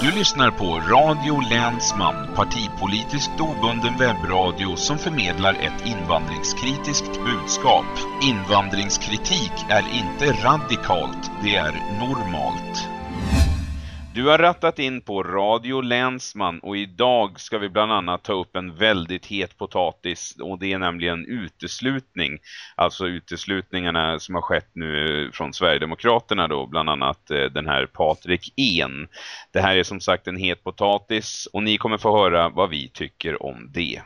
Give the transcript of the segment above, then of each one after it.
Du lyssnar på Radio Länsman, partipolitiskt obunden webbradio som förmedlar ett invandringskritiskt budskap. Invandringskritik är inte radikalt, det är normalt. Du har rattat in på Radio Länsman och idag ska vi bland annat ta upp en väldigt het potatis och det är nämligen uteslutning. Alltså uteslutningarna som har skett nu eh, från Sverigedemokraterna då, bland annat eh, den här Patrik En. Det här är som sagt en het potatis och ni kommer få höra vad vi tycker om det.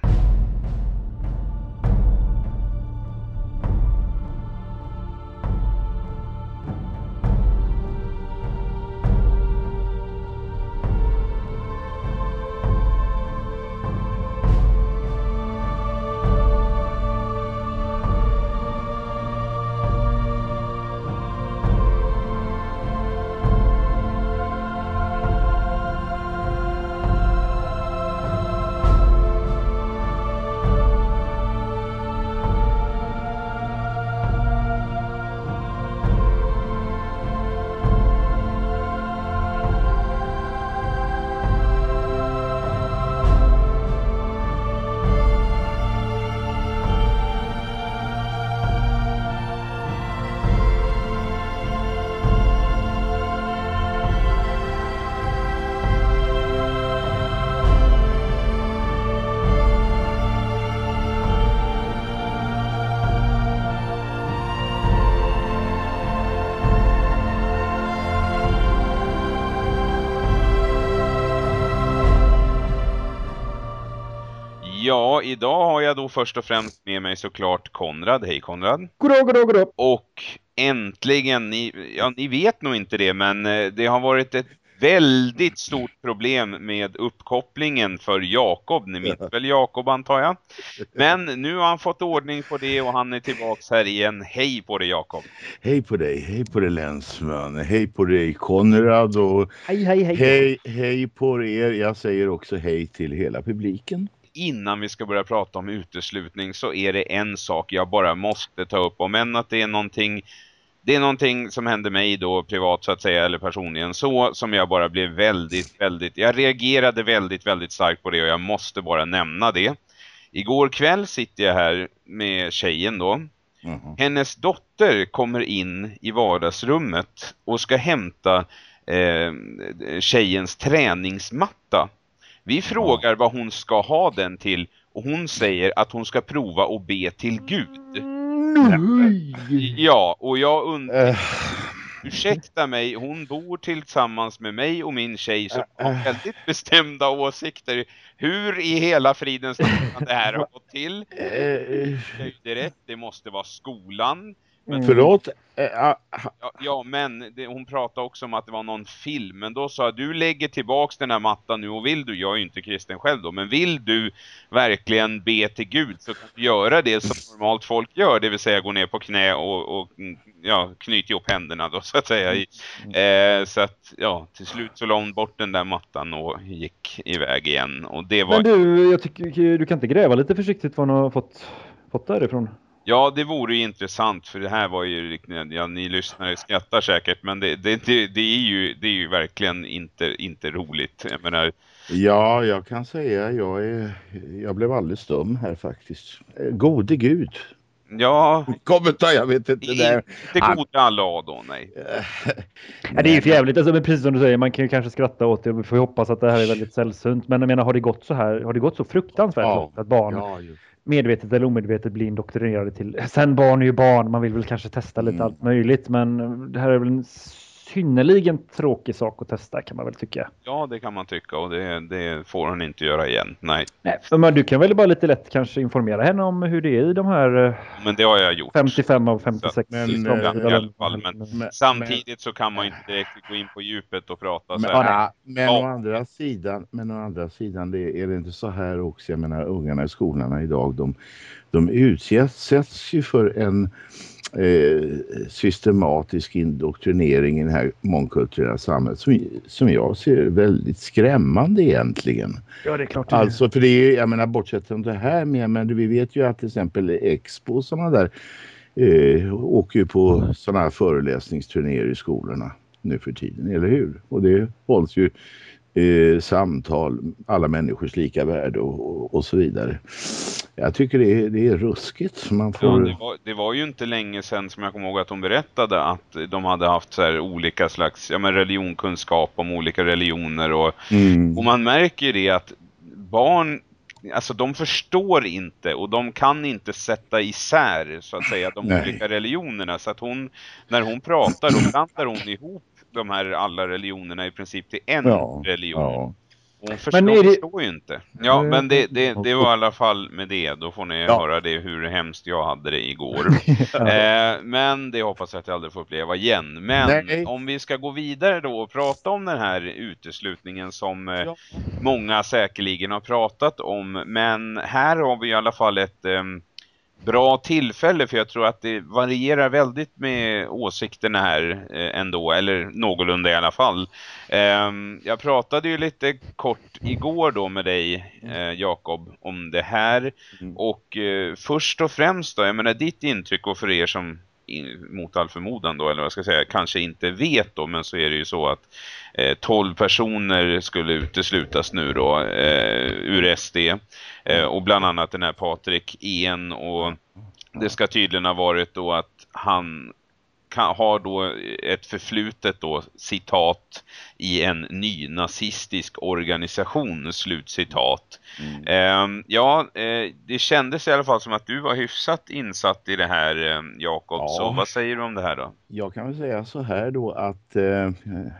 Då först och främst med mig såklart Konrad. Hej Konrad. Goddag, goddag, goddag. Och äntligen, ni, ja, ni vet nog inte det, men eh, det har varit ett väldigt stort problem med uppkopplingen för Jakob. Ni minns väl Jakob antar jag. Men nu har han fått ordning på det och han är tillbaks här igen. Hej på dig Jakob. Hej på dig, hej på dig länsman, hej på dig Konrad och Hej, hej, hej. hej, hej på er. Jag säger också hej till hela publiken. Innan vi ska börja prata om uteslutning så är det en sak jag bara måste ta upp. Om än att det är någonting det är någonting som hände mig då privat så att säga eller personligen så som jag bara blev väldigt, väldigt, jag reagerade väldigt, väldigt starkt på det och jag måste bara nämna det. Igår kväll sitter jag här med tjejen då. Mhm. Hennes dotter kommer in i vardagsrummet och ska hämta eh, tjejens träningsmatta. Vi frågar vad hon ska ha den till och hon säger att hon ska prova att be till Gud. Nej. Ja, och jag undrar, Eh, ursäkta mig, hon bor tillsammans med mig och min tjej som har väldigt bestämda åsikter. Hur i hela fridens namn det här ha gått till? eh, Det är rätt, det måste vara skolan. Men, förlåt. Eh, ah, ja, ja, men det, hon pratade också om att det var någon film. Men då sa jag, du lägger tillbaks den här mattan nu och vill du, jag är ju inte kristen själv då, men vill du verkligen be till Gud så kan du göra det som normalt folk gör, det vill säga gå ner på knä och, och mm, ja, knyta ihop händerna då så att säga. I, eh, så att ja, till slut så la hon bort den där mattan och gick iväg igen. Och det var... Men du, jag tycker du kan inte gräva lite försiktigt vad hon har fått, fått därifrån. Ja, det vore ju intressant för det här var ju riktigt- ja, ni lyssnare skrattar säkert men det, det, det, det är ju det är ju verkligen inte inte roligt. Jag menar, ja, jag kan säga jag är, jag blev alldeles stum här faktiskt. Gode Gud. ja, Kommentar, jag vet inte. Det där. inte goda alla då, nej. Ja, det är ju för jävligt. Alltså, men precis som du säger, man kan ju kanske skratta åt det. Vi får hoppas att det här är väldigt sällsynt. Men jag menar, har det gått så här? Har det gått så fruktansvärt Ja. långt att barn Ja. Medvetet eller omedvetet blir indoktrinerade till... Sen barn är ju barn, man vill väl kanske testa lite Mm. allt möjligt. Men det här är väl en synnerligen tråkig sak att testa kan man väl tycka. Ja, det kan man tycka och det, det får hon inte göra igen. Nej, Nej, men du kan väl bara lite lätt kanske informera henne om hur det är i de här eh, men det har jag gjort. 55 av 56 Men, eh, i alla fall, men-. Men- Samtidigt så kan man inte direkt gå in på djupet och prata så Men, här. ja, men, Ja. å andra sidan, men å andra sidan det är det inte så här också. Jag menar ungarna i skolorna idag de, de utsätts ju för en systematisk indoktrinering i det här mångkulturella samhället som, som jag ser väldigt skrämmande egentligen. Ja, det är klart. det är. Alltså för det är, jag menar bortsett från det här med, men vi vet ju att till exempel Expo och sådana där eh, åker ju på sådana här föreläsningsturnéer i skolorna. nu för tiden, eller hur? Och det hålls ju eh, samtal, alla människors lika värde och, och, och, så vidare. Jag tycker det är, det är ruskigt. Man får... ja, det, var, det var ju inte länge sedan som jag kommer ihåg att de berättade att de hade haft så här olika slags ja, men religionkunskap om olika religioner och, mm. och man märker det att barn alltså de förstår inte och de kan inte sätta isär så att säga de Nej. olika religionerna så att hon när hon pratar då blandar hon ihop de här alla religionerna i princip till en ja, religion. Ja. Hon förstår, men det... förstår ju inte. Ja, men det, det, det var i alla fall med det. Då får ni ja. höra det hur hemskt jag hade det igår. eh, men det hoppas jag att jag aldrig får uppleva igen. Men Nej. om vi ska gå vidare då och prata om den här uteslutningen som eh, ja. många säkerligen har pratat om. Men här har vi i alla fall ett... Eh, bra tillfälle för jag tror att det varierar väldigt med åsikterna här eh, ändå, eller någorlunda i alla fall. Eh, jag pratade ju lite kort igår då med dig eh, Jakob om det här mm. och eh, först och främst då, jag menar ditt intryck och för er som mot all förmodan då, eller vad ska jag säga, kanske inte vet då, men så är det ju så att eh, 12 personer skulle uteslutas nu då eh, ur SD eh, och bland annat den här Patrik En och det ska tydligen ha varit då att han kan, har då ett förflutet då, citat, i en ny nazistisk organisation, slutcitat. Mm. Eh, ja, eh, det kändes i alla fall som att du var hyfsat insatt i det här, eh, Jakob. Ja. Så vad säger du om det här då? Jag kan väl säga så här då att, eh,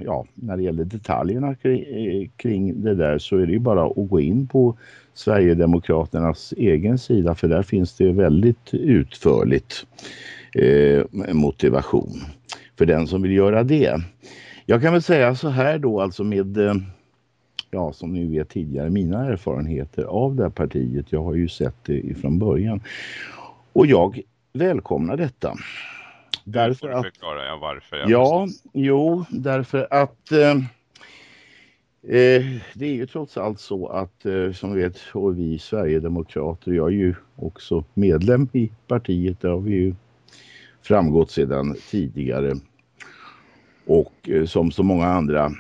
ja, när det gäller detaljerna kring, eh, kring det där så är det ju bara att gå in på Sverigedemokraternas egen sida för där finns det väldigt utförligt eh, motivation för den som vill göra det. Jag kan väl säga så här då alltså med, eh, ja som ni vet tidigare, mina erfarenheter av det här partiet. Jag har ju sett det ifrån början. Och jag välkomnar detta. Därför att... Förklara jag varför. Jag ja, precis. jo, därför att eh, eh, det är ju trots allt så att eh, som vet, och vi Sverigedemokrater, jag är ju också medlem i partiet, det har vi ju framgått sedan tidigare och eh, som så många andra.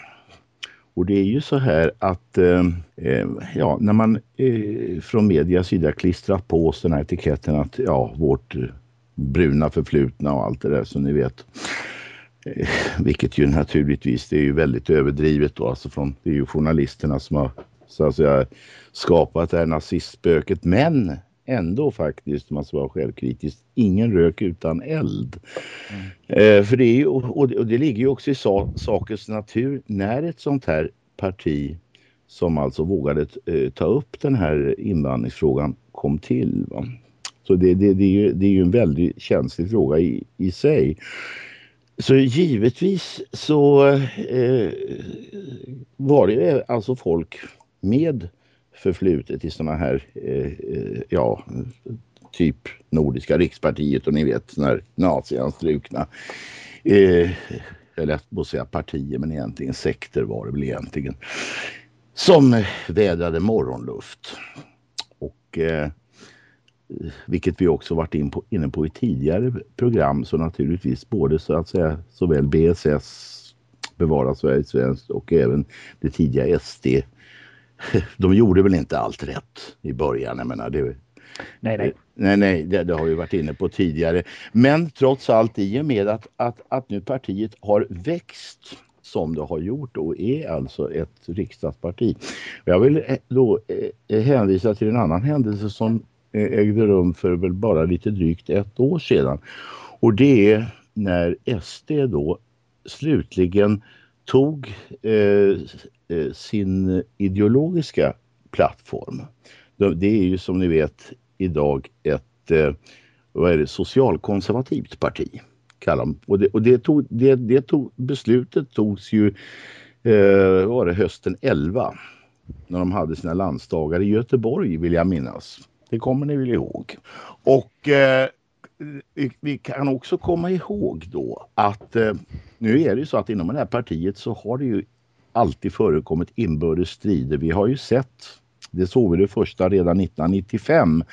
Och det är ju så här att eh, eh ja, när man eh, från medias sida klistrat på oss den här etiketten att ja, vårt eh, bruna förflutna och allt det där som ni vet. Eh, vilket ju naturligtvis, det är ju väldigt överdrivet då, alltså från, det är ju journalisterna som har så att säga skapat det här nazistspöket. Men ändå faktiskt, man ska vara självkritisk, ingen rök utan eld. Mm. Eh, för det är ju, och, det, och det ligger ju också i sa, sakens natur när ett sånt här parti som alltså vågade eh, ta upp den här invandringsfrågan kom till. Va? Så det, det, det, är ju, det är ju en väldigt känslig fråga i, i sig. Så givetvis så eh, var det alltså folk med förflutet i sådana här, eh, eh, ja, typ Nordiska rikspartiet och ni vet när nazianstrukna eh, jag måste på att säga partier men egentligen sekter var det väl egentligen som vädrade morgonluft. Och eh, vilket vi också varit in på, inne på i tidigare program så naturligtvis både så att säga såväl BSS Bevara Sverige svenskt och även det tidiga SD de gjorde väl inte allt rätt i början. Jag menar, det, nej, nej. Nej, nej, det, det, har vi varit inne på tidigare. Men trots allt i och med att, att, att nu partiet har växt som det har gjort och är alltså ett riksdagsparti. Jag vill eh, då eh, hänvisa till en annan händelse som eh, ägde rum för väl bara lite drygt ett år sedan. Och det är när SD då slutligen tog eh, Eh, Eh, sin ideologiska plattform. Det är ju som ni vet idag ett eh, vad är det, socialkonservativt parti. Och, det, och det, tog, det, det tog, beslutet togs ju eh, var det hösten 11 när de hade sina landsdagar i Göteborg vill jag minnas. Det kommer ni väl ihåg. Och eh, vi, vi, kan också komma ihåg då att eh, nu är det ju så att inom det här partiet så har det ju alltid förekommit inbördes strider. Vi har ju sett Det såg vi det första redan 1995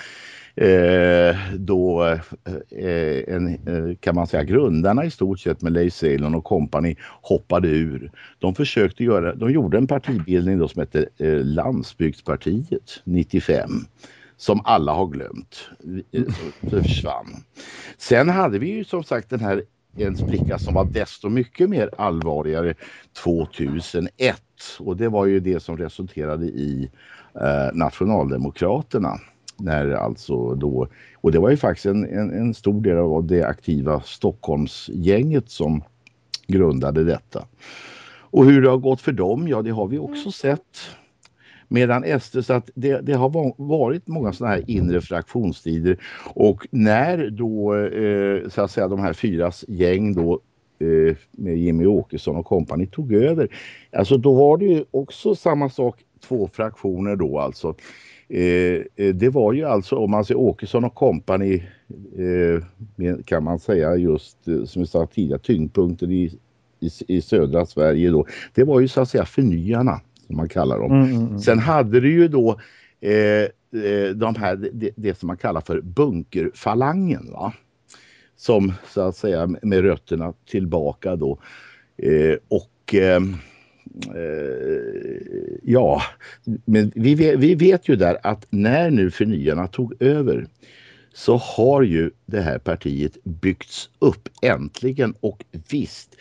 eh, då eh, en, eh, kan man säga grundarna i stort sett med Leif Ceylon och kompani hoppade ur. De försökte göra, de gjorde en partibildning då som hette eh, Landsbygdspartiet 95 som alla har glömt. Det eh, försvann. Sen hade vi ju som sagt den här en spricka som var desto mycket mer allvarligare 2001 och det var ju det som resulterade i eh, Nationaldemokraterna när alltså då, och det var ju faktiskt en, en, en stor del av det aktiva Stockholmsgänget som grundade detta. Och hur det har gått för dem, ja det har vi också sett. Medan SD, så att det, det har varit många sådana här inre fraktionstider. och när då eh, så att säga de här fyras gäng då eh, med Jimmy Åkesson och kompani tog över. Alltså då var det ju också samma sak, två fraktioner då alltså. Eh, eh det var ju alltså om man ser Åkesson och kompani eh, kan man säga just eh, som vi sa tidigare tyngdpunkten i, i, i, södra Sverige då. Det var ju så att säga förnyarna som man kallar dem. Mm, mm, mm. Sen hade det ju då eh, eh, de här, det, det, som man kallar för bunkerfalangen va. Som så att säga med rötterna tillbaka då. och Eh, ja, men vi vet, vi vet ju där att när nu förnyarna tog över så har ju det här partiet byggts upp äntligen och visst,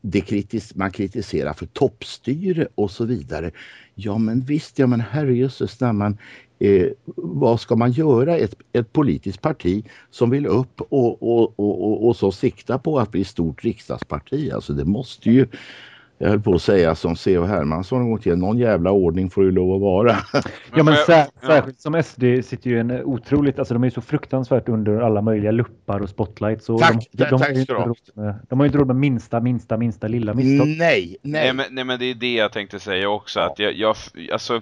det kritis man kritiserar för toppstyre och så vidare. Ja men visst, ja men herrejösses eh, vad ska man göra? Ett, ett politiskt parti som vill upp och, och, och, och, och så sikta på att bli stort riksdagsparti. Alltså det måste ju jag höll på att säga som C.H. Hermansson en gång till, någon jävla ordning får det lov att vara. ja men sär, särskilt som SD sitter ju en otroligt, alltså de är ju så fruktansvärt under alla möjliga luppar och spotlights. Och tack, de, de, tack ska du ha. De har ju inte råd med minsta, minsta, minsta lilla misstag. Nej, nej. Nej men, nej men det är det jag tänkte säga också, att jag, jag, alltså,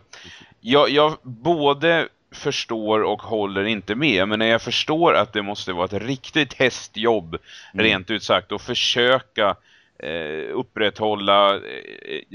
jag, jag både förstår och håller inte med. Men när jag förstår att det måste vara ett riktigt hästjobb, mm. rent ut sagt, och försöka eh, upprätthålla eh,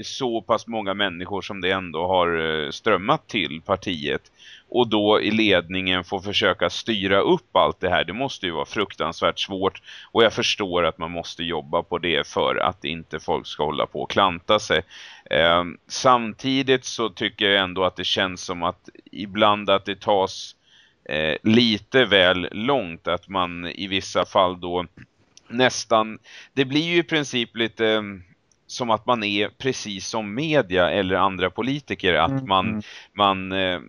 så pass många människor som det ändå har eh, strömmat till partiet och då i ledningen få försöka styra upp allt det här. Det måste ju vara fruktansvärt svårt och jag förstår att man måste jobba på det för att inte folk ska hålla på och klanta sig. Eh, samtidigt så tycker jag ändå att det känns som att ibland att det tas eh, lite väl långt att man i vissa fall då nästan, det blir ju i princip lite mm, som att man är precis som media eller andra politiker att mm. man, mm. man eh,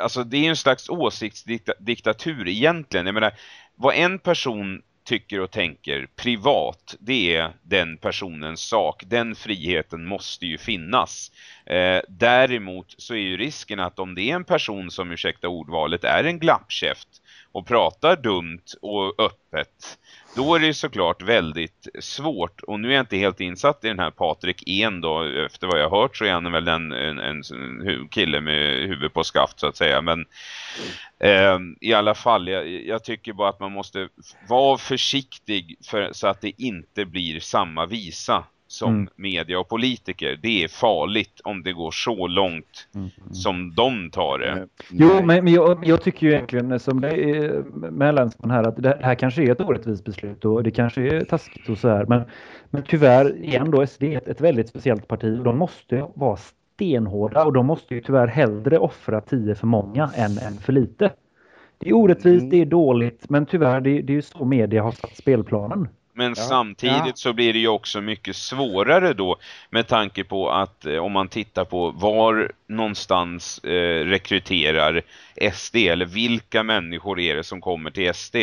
alltså det är en slags åsiktsdiktatur egentligen. Jag menar, vad en person tycker och tänker privat, det är den personens sak. Den friheten måste ju finnas. Eh, däremot så är ju risken att om det är en person som, ursäkta ordvalet, är en glappkäft och pratar dumt och öppet då är det såklart väldigt svårt. Och nu är jag inte helt insatt i den här Patrik En då. Efter vad jag har hört så är han väl en, en, en kille med huvud på skaft så att säga. Men eh, i alla fall, jag, jag, tycker bara att man måste vara försiktig för, så att det inte blir samma visa som mm. media och politiker. Det är farligt om det går så långt mm. som de tar det. Jo, men, men jag, jag, tycker ju egentligen som det är med Länsman här att det här kanske är ett orättvist beslut och det kanske är taskigt och så här. Men, men tyvärr igen då SD är ett, ett väldigt speciellt parti och de måste vara stenhårda och de måste ju tyvärr hellre offra tio för många än en för lite. Det är orättvist, mm. det är dåligt, men tyvärr det, det är ju så media har satt spelplanen. Men ja. samtidigt ja. så blir det ju också mycket svårare då med tanke på att eh, om man tittar på var någonstans eh, rekryterar SD eller vilka människor är det som kommer till SD.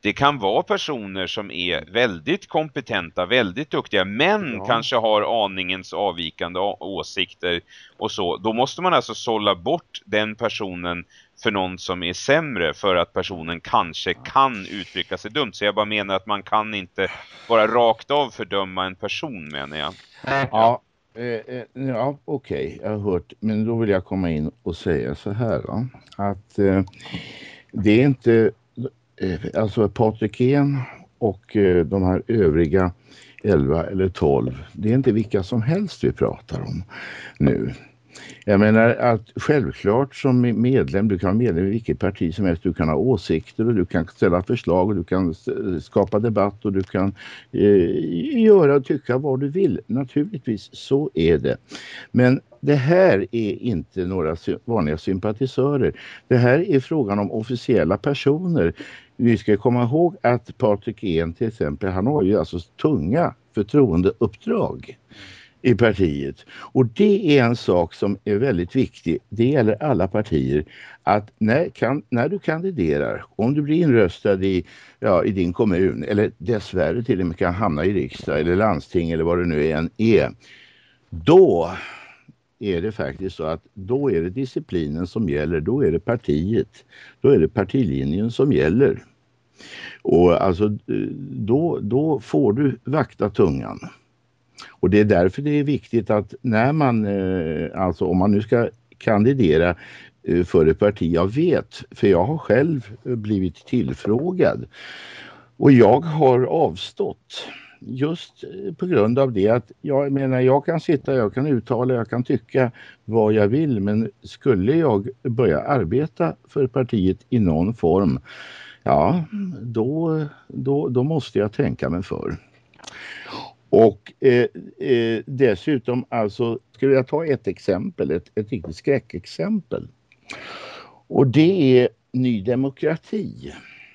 Det kan vara personer som är väldigt kompetenta, väldigt duktiga men ja. kanske har aningens avvikande åsikter och så. Då måste man alltså sålla bort den personen för någon som är sämre för att personen kanske kan uttrycka sig dumt. Så jag bara menar att man kan inte bara rakt av fördöma en person menar jag. Ja, eh, eh, ja okej, okay, jag har hört. Men då vill jag komma in och säga så här va? att eh, det är inte eh, alltså Patrik En och eh, de här övriga 11 eller 12 det är inte vilka som helst vi pratar om nu jag menar att självklart som medlem, du kan vara medlem i vilket parti som helst, du kan ha åsikter och du kan ställa förslag och du kan skapa debatt och du kan eh, göra och tycka vad du vill. Naturligtvis, så är det. Men det här är inte några vanliga sympatisörer. Det här är frågan om officiella personer. Vi ska komma ihåg att Patrik En till exempel, han har ju alltså tunga förtroendeuppdrag i partiet. Och det är en sak som är väldigt viktig. Det gäller alla partier. Att när, kan, när du kandiderar, om du blir inröstad i, ja, i din kommun eller dessvärre till och med kan hamna i riksdag eller landsting eller vad det nu än är. Då är det faktiskt så att då är det disciplinen som gäller. Då är det partiet. Då är det partilinjen som gäller. Och alltså eh, då, då får du vakta tungan. Och det är därför det är viktigt att när man, eh, alltså om man nu ska kandidera eh, för ett parti, jag vet, för jag har själv eh, blivit tillfrågad och jag har avstått just eh, på grund av det att jag menar jag kan sitta, jag kan uttala, jag kan tycka vad jag vill men skulle jag börja arbeta för partiet i någon form ja då, då, då måste jag tänka mig för. Och eh, eh, dessutom alltså, skulle jag ta ett exempel, ett, ett riktigt skräckexempel. Och det är Ny Demokrati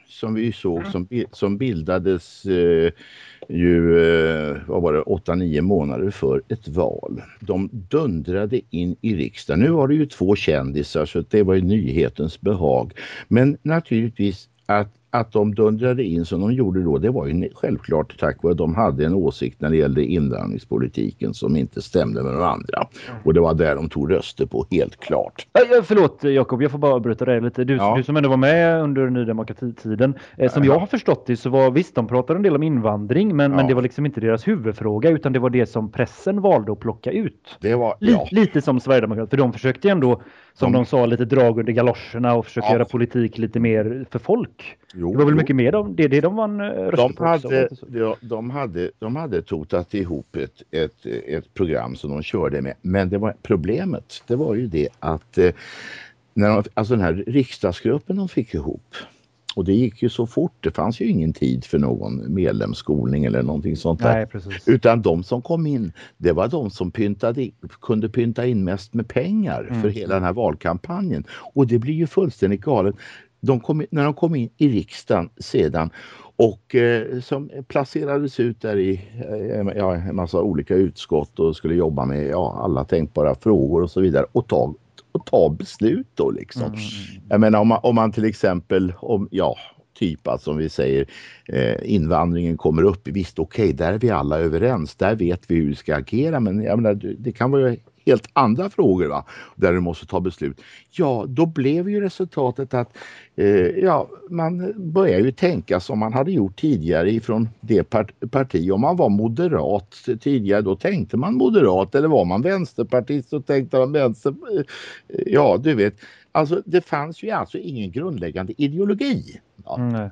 som vi såg mm. som, som bildades eh, ju, eh, vad var det, 8-9 månader för ett val. De dundrade in i riksdagen. Nu var det ju två kändisar så det var ju nyhetens behag. Men naturligtvis att att de dundrade in som de gjorde då, det var ju självklart tack vare att de hade en åsikt när det gällde invandringspolitiken som inte stämde med de andra. Och det var där de tog röster på, helt klart. Förlåt Jakob, jag får bara bryta dig lite. Du, ja. du som ändå var med under Ny Demokratitiden. Eh, som jag har förstått det så var, visst de pratade en del om invandring, men, ja. men det var liksom inte deras huvudfråga utan det var det som pressen valde att plocka ut. Det var, ja. Lite som Sverigedemokraterna, för de försökte ändå som de, de sa, lite drag under galoscherna och försöka ja. göra politik lite mer för folk. Jo, det var väl jo. mycket mer de, det, det de vann eh, röster de på hade, också. De, hade, de hade totat ihop ett, ett, ett program som de körde med. Men det var problemet, det var ju det att eh, när de, alltså den här riksdagsgruppen de fick ihop och det gick ju så fort. Det fanns ju ingen tid för någon medlemsskolning eller någonting sånt där. Nej, Utan de som kom in, det var de som pyntade, kunde pynta in mest med pengar mm. för hela den här valkampanjen. Och det blir ju fullständigt galet. De kom, när de kom in i riksdagen sedan och eh, som placerades ut där i eh, ja, en massa olika utskott och skulle jobba med ja, alla tänkbara frågor och så vidare och ta och ta beslut då liksom. Mm. Jag menar om man, om man till exempel, om, ja, typ att som vi säger eh, invandringen kommer upp. Visst okej, okay, där är vi alla överens. Där vet vi hur vi ska agera. Men jag menar, det kan vara helt andra frågor va? där du måste ta beslut. Ja, då blev ju resultatet att eh, ja, man börjar ju tänka som man hade gjort tidigare ifrån det part parti. Om man var moderat tidigare då tänkte man moderat eller var man vänsterpartist så tänkte man vänster. Eh, ja, du vet. Alltså det fanns ju alltså ingen grundläggande ideologi. Ja. Mm.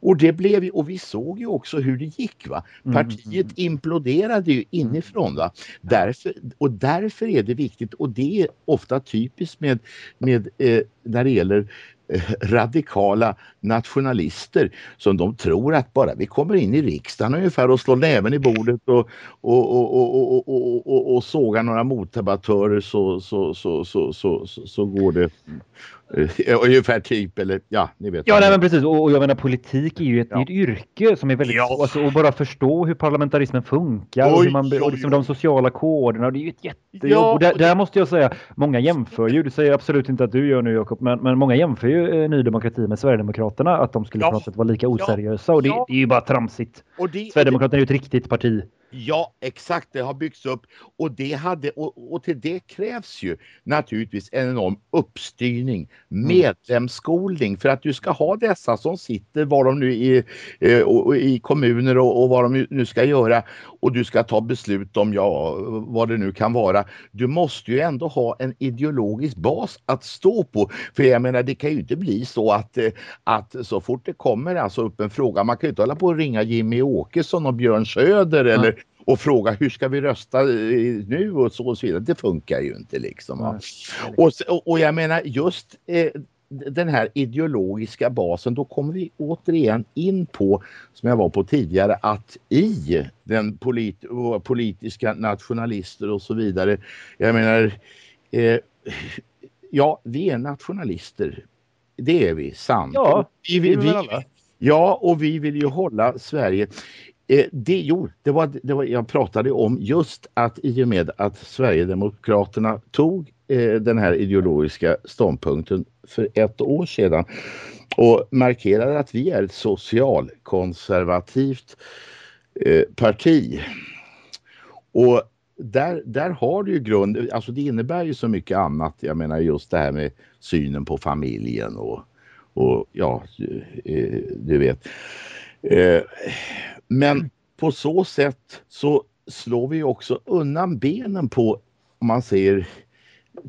Och det blev och vi såg ju också hur det gick va. Mm, Partiet mm. imploderade ju inifrån va. Därför, och därför är det viktigt och det är ofta typiskt med, med eh, när det gäller Eh, radikala nationalister som de tror att bara vi kommer in i riksdagen ungefär och slår näven i bordet och, och, och, och, och, och sågar några motdebattörer så, så, så, så, så, så, går det ungefär typ, eller ja, ni vet. Ja, nej, men precis. Och, och, jag menar politik är ju ett, ja. ett yrke som är väldigt ja. alltså, och bara förstå hur parlamentarismen funkar oj, och, hur man, oj, och liksom de sociala koderna. Det är ju ett jättejobb. Ja, och där, där, måste jag säga, många jämför ju, det säger absolut inte att du gör nu Jakob, men, men många jämför ju eh, Ny Demokrati med Sverigedemokraterna, att de skulle ja. på något sätt vara lika oseriösa och det, det är ju bara tramsigt. Och det, Sverigedemokraterna är ju ett riktigt parti. Ja, exakt. Det har byggts upp och, det hade, och, och till det krävs ju naturligtvis en enorm uppstyrning, mm. medlemsskolning för att du ska ha dessa som sitter var de nu i, eh, i kommuner och, och vad de nu ska göra och du ska ta beslut om ja, vad det nu kan vara. Du måste ju ändå ha en ideologisk bas att stå på. För jag menar, det kan ju inte bli så att, eh, att så fort det kommer alltså upp en fråga, man kan ju inte hålla på och ringa Jimmy Åkesson och Björn Söder eller och fråga hur ska vi rösta nu och så och så vidare. Det funkar ju inte liksom. Och, och jag menar just eh, den här ideologiska basen, då kommer vi återigen in på, som jag var på tidigare, att i den polit politiska nationalister och så vidare, jag menar, eh, ja, vi är nationalister. Det är vi, sant. Ja, vi, vi, vi, ja, och vi vill ju hålla Sverige Eh, det, jo, det var, det var, jag pratade om just att i och med att Sverigedemokraterna tog eh, den här ideologiska ståndpunkten för ett år sedan och markerade att vi är ett socialkonservativt eh, parti. Och där, där har du ju grund, alltså det innebär ju så mycket annat. Jag menar just det här med synen på familjen och, och ja, eh, du vet. Eh, men på så sätt så slår vi också undan benen på, om man säger,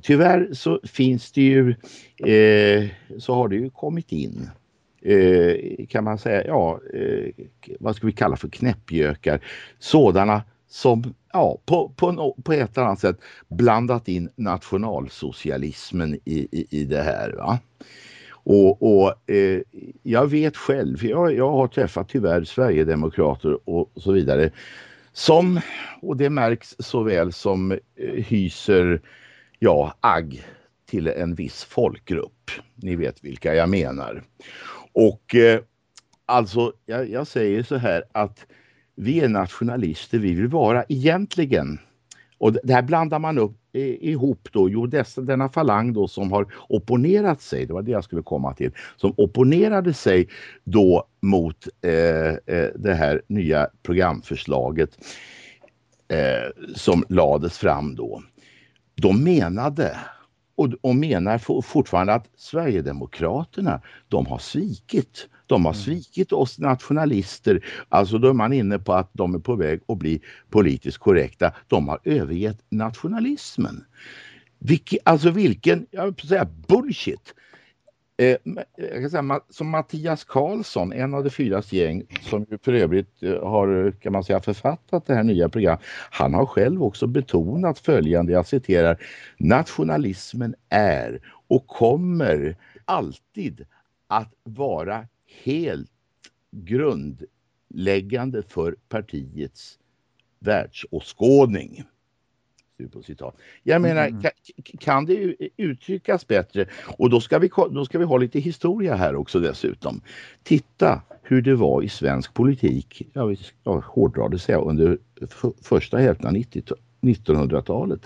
tyvärr så finns det ju, eh, så har det ju kommit in eh, kan man säga, ja, eh, vad ska vi kalla för knäppjökar, sådana som ja, på, på, på ett eller annat sätt blandat in nationalsocialismen i, i, i det här. Va? Och, och eh, jag vet själv, för jag, jag har träffat tyvärr Sverigedemokrater och så vidare som, och det märks så väl som eh, hyser ja, agg till en viss folkgrupp. Ni vet vilka jag menar. Och eh, alltså, jag, jag säger så här att vi är nationalister, vi vill vara egentligen och det här blandar man upp ihop då, jo dessa, denna falang då som har opponerat sig, det var det jag skulle komma till, som opponerade sig då mot eh, eh, det här nya programförslaget eh, som lades fram då. De menade och, och menar fortfarande att Sverigedemokraterna, de har svikit. De har mm. svikit oss nationalister. Alltså då är man inne på att de är på väg att bli politiskt korrekta. De har övergett nationalismen. Vilke, alltså vilken, jag vill säga bullshit. Eh, jag kan säga, som Mattias Karlsson, en av de fyras gäng som ju för övrigt eh, har kan man säga, författat det här nya programmet. Han har själv också betonat följande, jag citerar, nationalismen är och kommer alltid att vara helt grundläggande för partiets världsåskådning. Jag menar, mm. kan, kan det uttryckas bättre? Och då ska, vi, då ska vi ha lite historia här också dessutom. Titta hur det var i svensk politik, jag, jag hårdrar det säga, under första hälften av 1900-talet.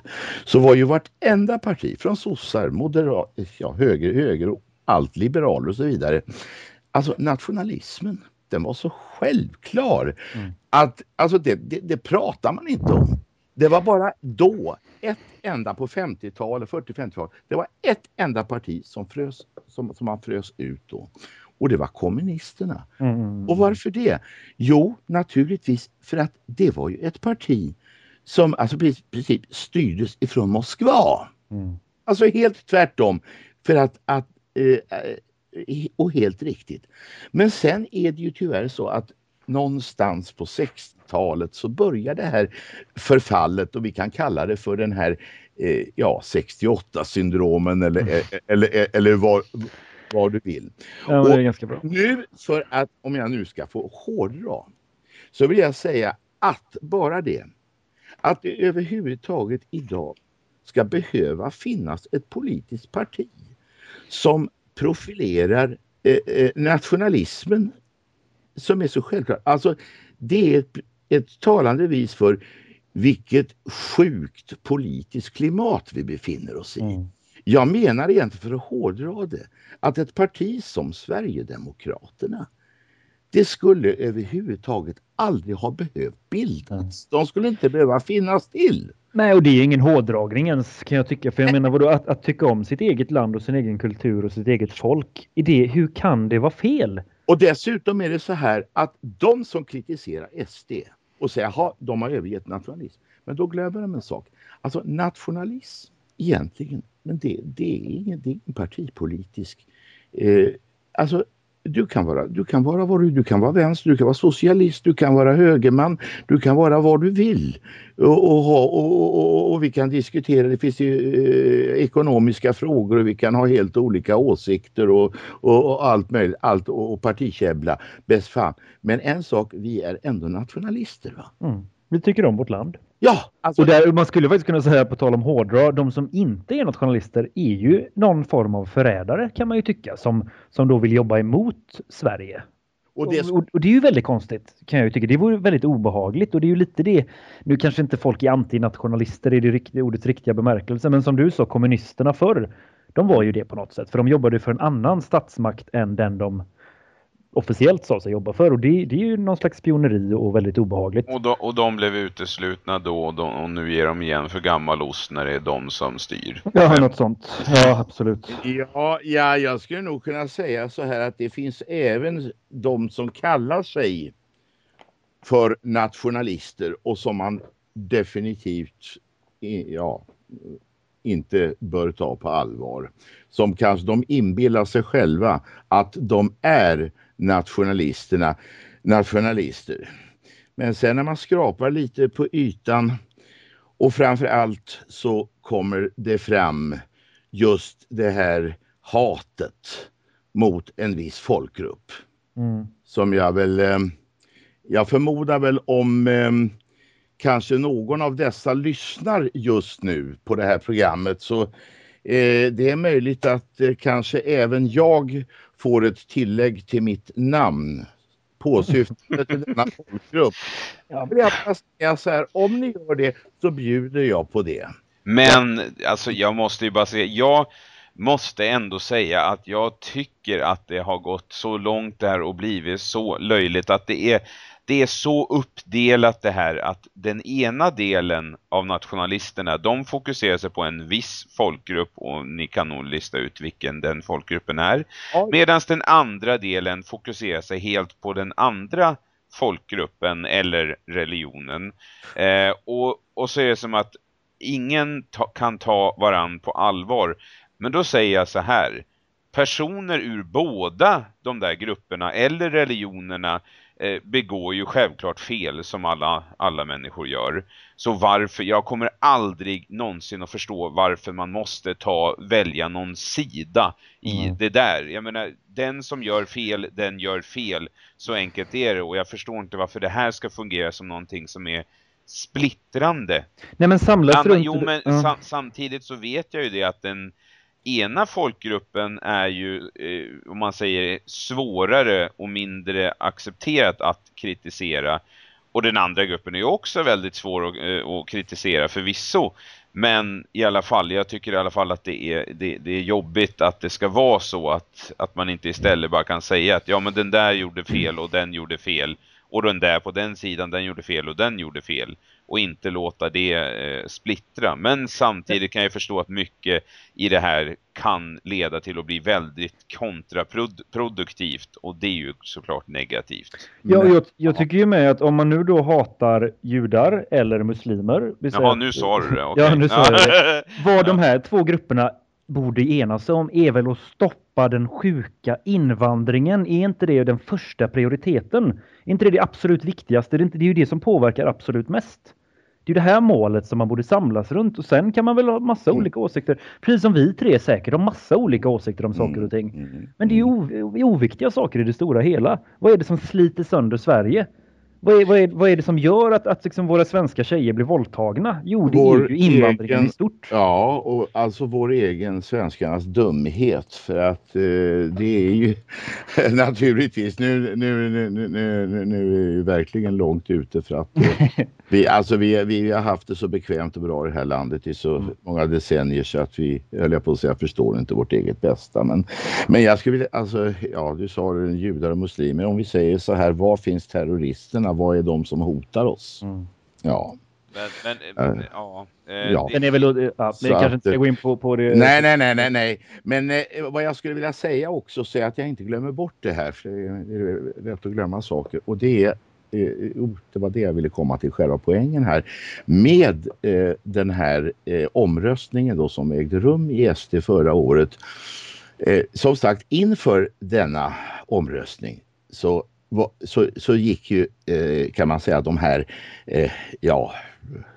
Så var ju vartenda parti, från sossar, moderat, ja, höger, höger och allt liberaler och så vidare. Alltså nationalismen, den var så självklar mm. att alltså det, det, det pratar man inte om. Det var bara då, ett enda på 50-talet, 40-50-talet, det var ett enda parti som, frös, som, som man frös ut då. Och det var kommunisterna. Mm. Och varför det? Jo, naturligtvis för att det var ju ett parti som alltså precis styrdes ifrån Moskva. Mm. Alltså helt tvärtom. För att, att eh, eh och helt riktigt. Men sen är det ju tyvärr så att någonstans på 60-talet så börjar det här förfallet och vi kan kalla det för den här eh, ja, 68-syndromen eller, mm. eller, eller vad, vad du vill. Ja, det är ganska bra. Nu för att, om jag nu ska få hårdra, så vill jag säga att bara det, att det överhuvudtaget idag ska behöva finnas ett politiskt parti som profilerar eh, eh nationalismen som är så självklart. Alltså det är ett, ett talande vis för vilket sjukt politiskt klimat vi befinner oss i. Mm. Jag menar egentligen för att hårdra det att ett parti som Sverigedemokraterna det skulle överhuvudtaget aldrig ha behövt bildas. Mm. De skulle inte behöva finnas till. Nej, och det är ingen hårdragning ens kan jag tycka. För jag menar vadå, att, att tycka om sitt eget land och sin egen kultur och sitt eget folk. I det, hur kan det vara fel? Och dessutom är det så här att de som kritiserar SD och säger att de har övergett nationalism. Men då glömmer de en sak. Alltså nationalism egentligen, men det, det är ingen, det är ingen partipolitisk. Eh, alltså du kan vara, du kan vara vad du, du kan vara vänster, du kan vara socialist, du kan vara högerman, du kan vara vad du vill. Och, och, ha, och, och, och vi kan diskutera, det finns ju eh, ekonomiska frågor och vi kan ha helt olika åsikter och, och, allt möjligt, allt och, partikäbbla, bäst fan. Men en sak, vi är ändå nationalister va? Mm. Vi tycker om vårt land. Ja! Alltså... Och där, man skulle faktiskt kunna säga på tal om hårdra, de som inte är nationalister är ju någon form av förrädare kan man ju tycka som, som då vill jobba emot Sverige. Och det... Och, och det är ju väldigt konstigt kan jag ju tycka. Det vore väldigt obehagligt och det är ju lite det. Nu kanske inte folk är antinationalister i det riktiga, ordets riktiga bemärkelse, men som du sa, kommunisterna förr, de var ju det på något sätt. För de jobbade för en annan statsmakt än den de officiellt sa sig jobba för. Och det, det, är ju någon slags spioneri och väldigt obehagligt. Och, då, och de blev uteslutna då och, de, och nu ger de igen för gammal ost när det är de som styr. Ja, något sånt. Ja, absolut. Ja, ja, jag skulle nog kunna säga så här att det finns även de som kallar sig för nationalister och som man definitivt ja, inte bör ta på allvar. Som kanske de inbillar sig själva att de är nationalisterna, nationalister. Men sen när man skrapar lite på ytan och framför allt så kommer det fram just det här hatet mot en viss folkgrupp. Mm. Som jag väl, eh, jag förmodar väl om eh, kanske någon av dessa lyssnar just nu på det här programmet så det är möjligt att eh, kanske även jag får ett tillägg till mitt namn påsyftande till denna folkgrupp. Jag vill bara säga så här, om ni gör det så bjuder jag på det. Men alltså jag måste ju bara säga, jag måste ändå säga att jag tycker att det har gått så långt där och blivit så löjligt att det är det är så uppdelat det här att den ena delen av nationalisterna, de fokuserar sig på en viss folkgrupp och ni kan nog lista ut vilken den folkgruppen är. Medan den andra delen fokuserar sig helt på den andra folkgruppen eller religionen. Eh, och, och så är det som att ingen ta, kan ta varann på allvar. Men då säger jag så här, personer ur båda de där grupperna eller religionerna begår ju självklart fel som alla, alla människor gör. Så varför, jag kommer aldrig någonsin att förstå varför man måste ta, välja någon sida i mm. det där. Jag menar, den som gör fel, den gör fel. Så enkelt är det och jag förstår inte varför det här ska fungera som någonting som är splittrande. Nej men samlas runt... Jo men mm. sam samtidigt så vet jag ju det att den ena folkgruppen är ju, eh, om man säger svårare och mindre accepterat att kritisera. Och den andra gruppen är ju också väldigt svår att, eh, att kritisera förvisso. Men i alla fall, jag tycker i alla fall att det är, det, det, är jobbigt att det ska vara så att, att man inte istället bara kan säga att ja men den där gjorde fel och den gjorde fel. Och den där på den sidan, den gjorde fel och den gjorde fel och inte låta det eh, splittra. Men samtidigt kan jag förstå att mycket i det här kan leda till att bli väldigt kontraproduktivt och det är ju såklart negativt. Ja, jag, jag tycker ju med att om man nu då hatar judar eller muslimer. Jaha, nu sa du det. Okay. Ja, nu sa jag det. Vad de här två grupperna borde enas om är väl att stoppa den sjuka invandringen. Är inte det den första prioriteten? Är inte det det absolut viktigaste? Det är, inte, det är ju det som påverkar absolut mest. Det är det här målet som man borde samlas runt och sen kan man väl ha massa mm. olika åsikter. Precis som vi tre säkert har massa olika åsikter om saker och ting. Mm. Mm. Men det är ju oviktiga saker i det stora hela. Vad är det som sliter sönder Sverige? Vad är, vad, är, vad är det som gör att, att liksom våra svenska tjejer blir våldtagna? Jo, det vår är ju invandringen egen, i stort. Ja, och alltså vår egen svenskarnas dumhet. För att eh, det är ju naturligtvis, nu, nu, nu, nu, nu, är vi verkligen långt ute för att eh, vi, alltså vi, vi har haft det så bekvämt och bra i det här landet i så mm. många decennier så att vi, höll jag på att säga, förstår inte vårt eget bästa. Men, men jag skulle vilja, alltså, ja du sa det, judar och muslimer. Om vi säger så här, var finns terroristerna? Vad är de som hotar oss? Mm. Ja. Men, men, äh, ja. Eh, ja. Den är väl, ja, vi kanske inte ska gå in på, på det. Nej, nej, nej, nej, nej. Men eh, vad jag skulle vilja säga också, så att jag inte glömmer bort det här, för det är lätt att glömma saker. Och det är eh, det var det jag ville komma till själva poängen här. Med eh, den här eh, omröstningen då som ägde rum i SD förra året. Eh, som sagt, inför denna omröstning så, så, så gick ju eh, kan man säga de här eh, ja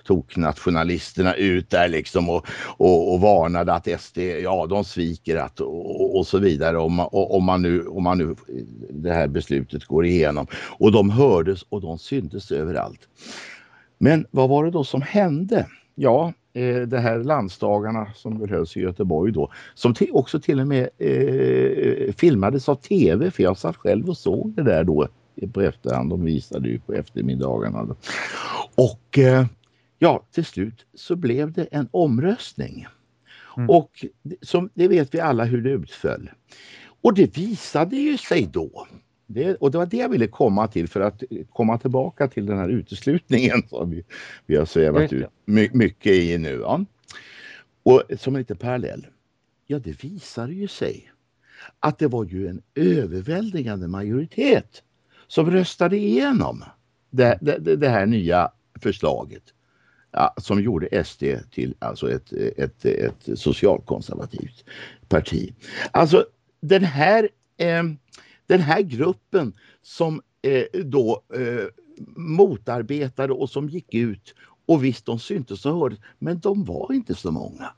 toknationalisterna ut där liksom och, och, och varnade att SD, ja de sviker att och, och så vidare om, om, man nu, om man nu eh, det här beslutet går igenom. Och de hördes och de syntes överallt. Men vad var det då som hände? Ja, eh, det här landsdagarna som behölls i Göteborg då, som också till och med eh, filmades av tv, för jag satt själv och såg det där då på efterhand. De visade ju på eftermiddagarna. Då. Och eh, ja, till slut så blev det en omröstning. Mm. Och som, det vet vi alla hur det utföll. Och det visade ju sig då det, och det var det jag ville komma till för att komma tillbaka till den här uteslutningen som vi, vi har svävat ut my, mycket i nu. Ja. Och som en liten parallell. Ja, det visade ju sig att det var ju en överväldigande majoritet som röstade igenom det, det, det här nya förslaget ja, som gjorde SD till alltså ett, ett, ett socialkonservativt parti. Alltså den här eh, den här gruppen som eh, då eh, motarbetade och som gick ut och visst de syntes och hördes men de var inte så många.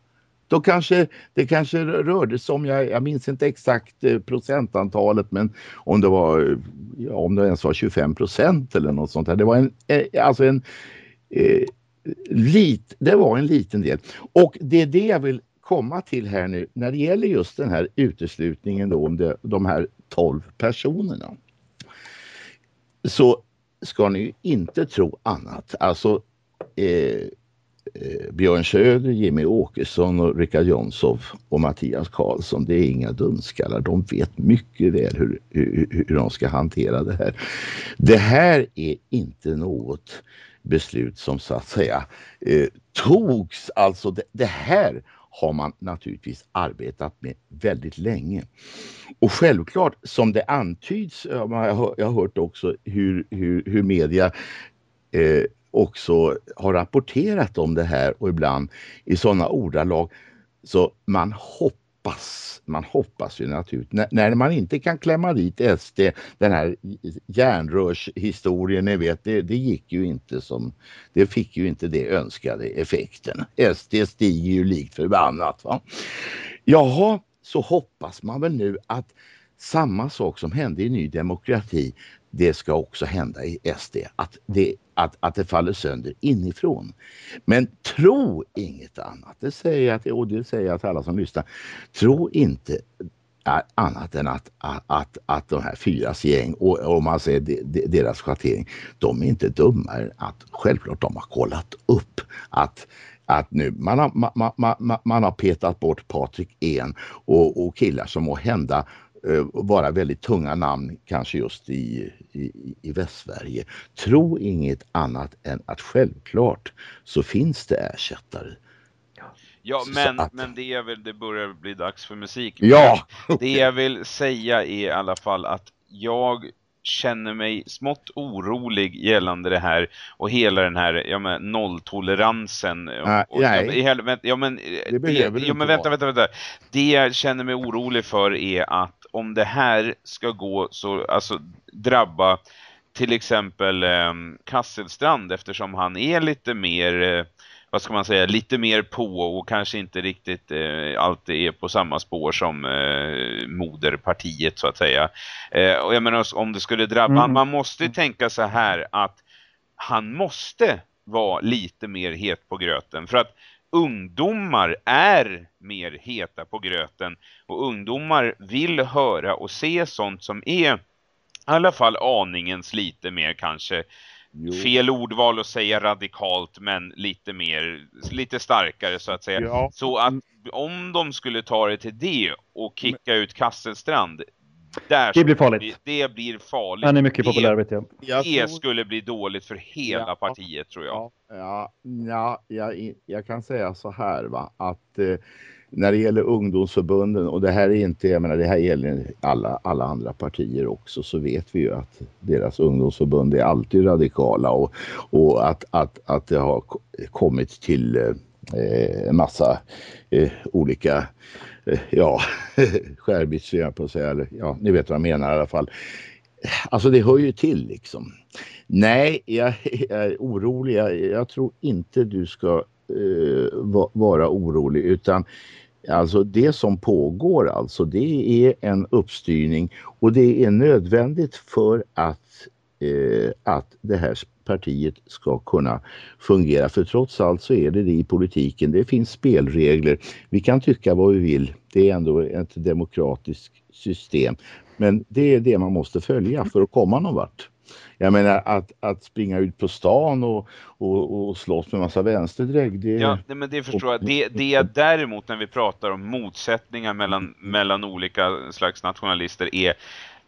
Då kanske, det kanske rörde sig om, jag, jag minns inte exakt eh, procentantalet men om det var, ja, om det ens var 25 procent eller något sånt där. Det var en, eh, alltså en eh, lit, det var en liten del. Och det är det jag vill komma till här nu när det gäller just den här uteslutningen då om det, de här 12 personerna. Så ska ni inte tro annat. Alltså eh, eh, Björn Söder, Jimmy Åkesson och Richard Jomshof och Mattias Karlsson, det är inga dumskallar. De vet mycket väl hur, hur, hur de ska hantera det här. Det här är inte något beslut som så att säga eh, togs, alltså det, det här har man naturligtvis arbetat med väldigt länge. Och självklart som det antyds, jag har hört också hur, hur, hur media eh, också har rapporterat om det här och ibland i sådana ordalag så man hoppas hoppas, man hoppas ju naturligtvis, när, när, man inte kan klämma dit SD, den här järnrörshistorien, ni vet, det, det, gick ju inte som, det fick ju inte det önskade effekten. SD stiger ju likt förbannat. Va? Jaha, så hoppas man väl nu att samma sak som hände i Ny Demokrati, det ska också hända i SD. Att det, att, att det faller sönder inifrån. Men tro inget annat. Det säger jag till, och det säger jag till alla som lyssnar. Tro inte annat än att, att, att, att de här fyras gäng och om man säger de, de, deras schattering, de är inte dummare att självklart de har kollat upp att att nu man har, man, man, man har petat bort Patrik En och, och killar som må hända Eh, vara väldigt tunga namn kanske just i, i, i Västsverige. Tro inget annat än att självklart så finns det ersättare. Ja, men, att... men det är väl, det börjar bli dags för musik. Ja! Det jag vill säga är i alla fall att jag känner mig smått orolig gällande det här och hela den här ja, men, nolltoleransen. Ah, och, nej. Ja, ja, men, det, det ja, men vänta, vänta, vänta. Det jag känner mig orolig för är att om det här ska gå så, alltså drabba till exempel eh, Kasselstrand eftersom han är lite mer, eh, vad ska man säga, lite mer på och kanske inte riktigt eh, alltid är på samma spår som eh, moderpartiet så att säga. Eh, och jag menar om det skulle drabba, mm. man måste tänka så här att han måste vara lite mer het på gröten för att ungdomar är mer heta på gröten och ungdomar vill höra och se sånt som är i alla fall aningens lite mer kanske jo. fel ordval att säga radikalt men lite mer lite starkare så att säga. Ja. Så att om de skulle ta det till det och kicka men... ut Kasselstrand där det blir farligt. Det blir farligt. Han är mycket populär vet jag. jag det tror... skulle bli dåligt för hela ja, partiet tror jag. Ja, ja, jag, jag kan säga så här va att eh, när det gäller ungdomsförbunden och det här är inte, jag menar det här gäller alla, alla andra partier också så vet vi ju att deras ungdomsförbund är alltid radikala och, och att, att, att det har kommit till eh, eh, massa eh, olika ja, skärbits på att säga. Eller, ja, ni vet vad jag menar i alla fall. Alltså det hör ju till liksom. Nej, jag, är orolig. Jag, jag, tror inte du ska eh, vara orolig utan Alltså det som pågår alltså det är en uppstyrning och det är nödvändigt för att, eh, att det här partiet ska kunna fungera. För trots allt så är det det i politiken. Det finns spelregler. Vi kan tycka vad vi vill. Det är ändå ett demokratiskt system. Men det är det man måste följa för att komma någon vart. Jag menar att, att springa ut på stan och, och, och slåss med massa vänsterdrägg. Det... Ja, men det förstår jag. Det, det är däremot när vi pratar om motsättningar mellan, mellan olika slags nationalister är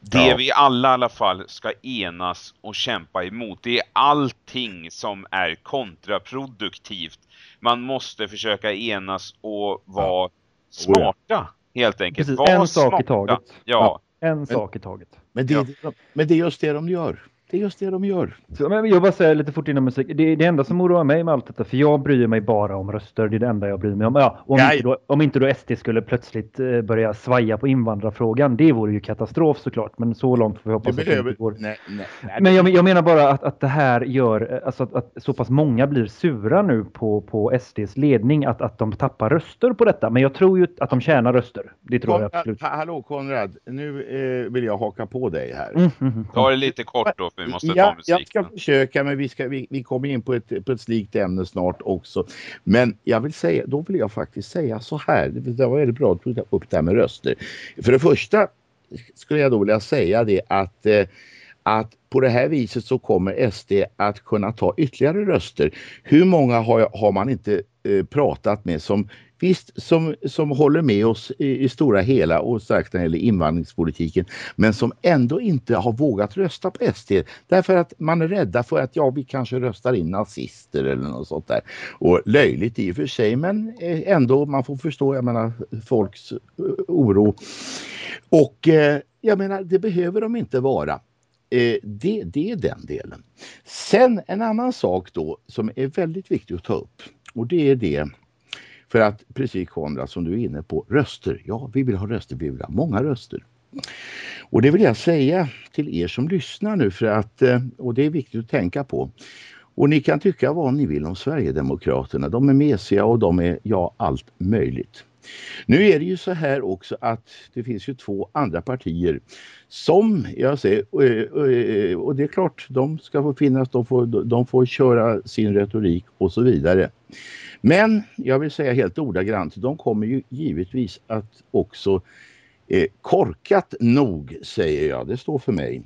det ja. vi alla i alla fall ska enas och kämpa emot. Det är allting som är kontraproduktivt. Man måste försöka enas och vara ja. smarta helt enkelt. Precis, en sak i taget. Ja. ja. En sak i taget. Men det, men det är just det de gör. Det är just det de gör. Så, men jag bara säger lite fort innan musik. Det, det enda som oroar mig med allt detta, för jag bryr mig bara om röster. Det är det enda jag bryr mig om. Ja, om, inte då, om inte då SD skulle plötsligt eh, börja svaja på invandrarfrågan. Det vore ju katastrof såklart. Men så långt får vi hoppas det att det går. Nej, nej, nej, men jag, jag, menar bara att, att det här gör, eh, alltså att, att, så pass många blir sura nu på, på SDs ledning att, att de tappar röster på detta. Men jag tror ju att de tjänar röster. Det tror Kom, jag absolut. Hallå Konrad, nu eh, vill jag haka på dig här. Mm, mm, mm. Ta det lite kort då vi måste ja, ta musik. Jag ska försöka men vi, ska, vi, vi kommer in på ett, på ett slikt ämne snart också. Men jag vill säga, då vill jag faktiskt säga så här. Det var väldigt bra att ta upp det här med röster. För det första skulle jag då vilja säga det att eh, att på det här viset så kommer SD att kunna ta ytterligare röster. Hur många har, har man inte eh, pratat med som visst som, som håller med oss i, i stora hela och starkt när det gäller invandringspolitiken men som ändå inte har vågat rösta på SD därför att man är rädda för att ja vi kanske röstar in nazister eller något sånt där. Och löjligt i och för sig men eh, ändå man får förstå jag menar folks eh, oro. Och eh, jag menar det behöver de inte vara. Eh, det, det är den delen. Sen en annan sak då som är väldigt viktig att ta upp och det är det för att precis Konrad som du är inne på, röster. Ja, vi vill ha röster, vi vill ha många röster. Och det vill jag säga till er som lyssnar nu för att, eh, och det är viktigt att tänka på. Och ni kan tycka vad ni vill om Sverigedemokraterna. De är mesiga och de är, ja, allt möjligt. Nu är det ju så här också att det finns ju två andra partier som jag säger, eh, eh, och det är klart de ska få finnas, de får, de får köra sin retorik och så vidare. Men jag vill säga helt ordagrant, de kommer ju givetvis att också eh, korkat nog, säger jag, det står för mig,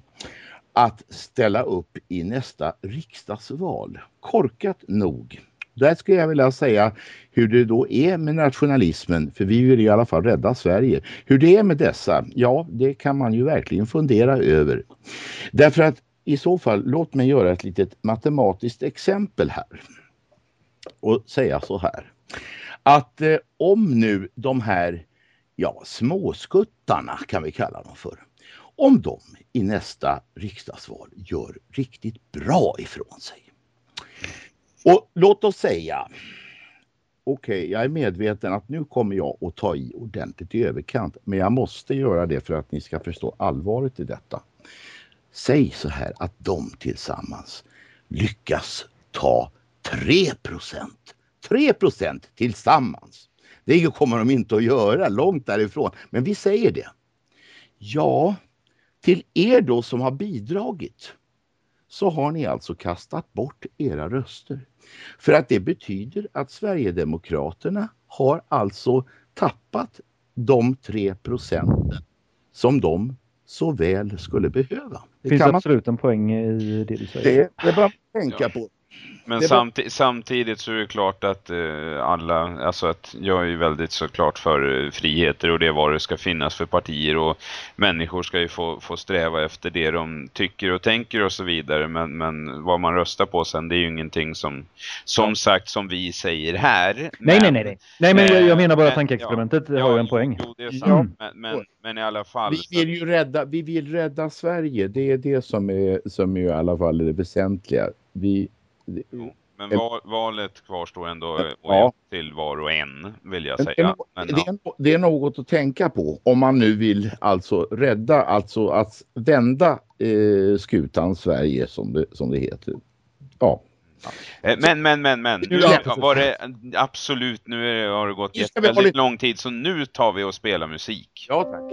att ställa upp i nästa riksdagsval. Korkat nog. Där skulle jag vilja säga hur det då är med nationalismen, för vi vill i alla fall rädda Sverige. Hur det är med dessa, ja det kan man ju verkligen fundera över. Därför att i så fall, låt mig göra ett litet matematiskt exempel här och säga så här. Att eh, om nu de här ja, småskuttarna kan vi kalla dem för. Om de i nästa riksdagsval gör riktigt bra ifrån sig. Och låt oss säga okej, okay, jag är medveten att nu kommer jag att ta i ordentligt i överkant. Men jag måste göra det för att ni ska förstå allvaret i detta. Säg så här att de tillsammans lyckas ta 3 procent. 3 procent tillsammans. Det kommer de inte att göra, långt därifrån. Men vi säger det. Ja, till er då som har bidragit så har ni alltså kastat bort era röster. För att det betyder att Sverigedemokraterna har alltså tappat de 3 procenten som de så väl skulle behöva. Det finns absolut man... en poäng i det du säger. Det, det bör man tänka ja. på. Men samti samtidigt så är det klart att eh, alla, alltså att jag är ju väldigt såklart för eh, friheter och det vad det ska finnas för partier och människor ska ju få, få sträva efter det de tycker och tänker och så vidare men, men vad man röstar på sen det är ju ingenting som som sagt som vi säger här. Nej men, nej nej nej. Nej men jag, jag menar bara men, tankeexperimentet ja, har ju en poäng. Jo, det är sant, ja. men, men, men, i alla fall. Vi vill ju rädda, vi vill rädda Sverige. Det är det som är som är i alla fall det väsentliga. Vi Jo, men val, valet kvarstår ändå och ja. till var och en vill jag säga. Men, det, är, det är något att tänka på om man nu vill alltså rädda, alltså att vända eh, skutan Sverige som det, som det heter. Ja. Eh, men, men, men, men. Nu var det absolut, nu har det gått väldigt lång tid så nu tar vi och spelar musik. Ja, tack.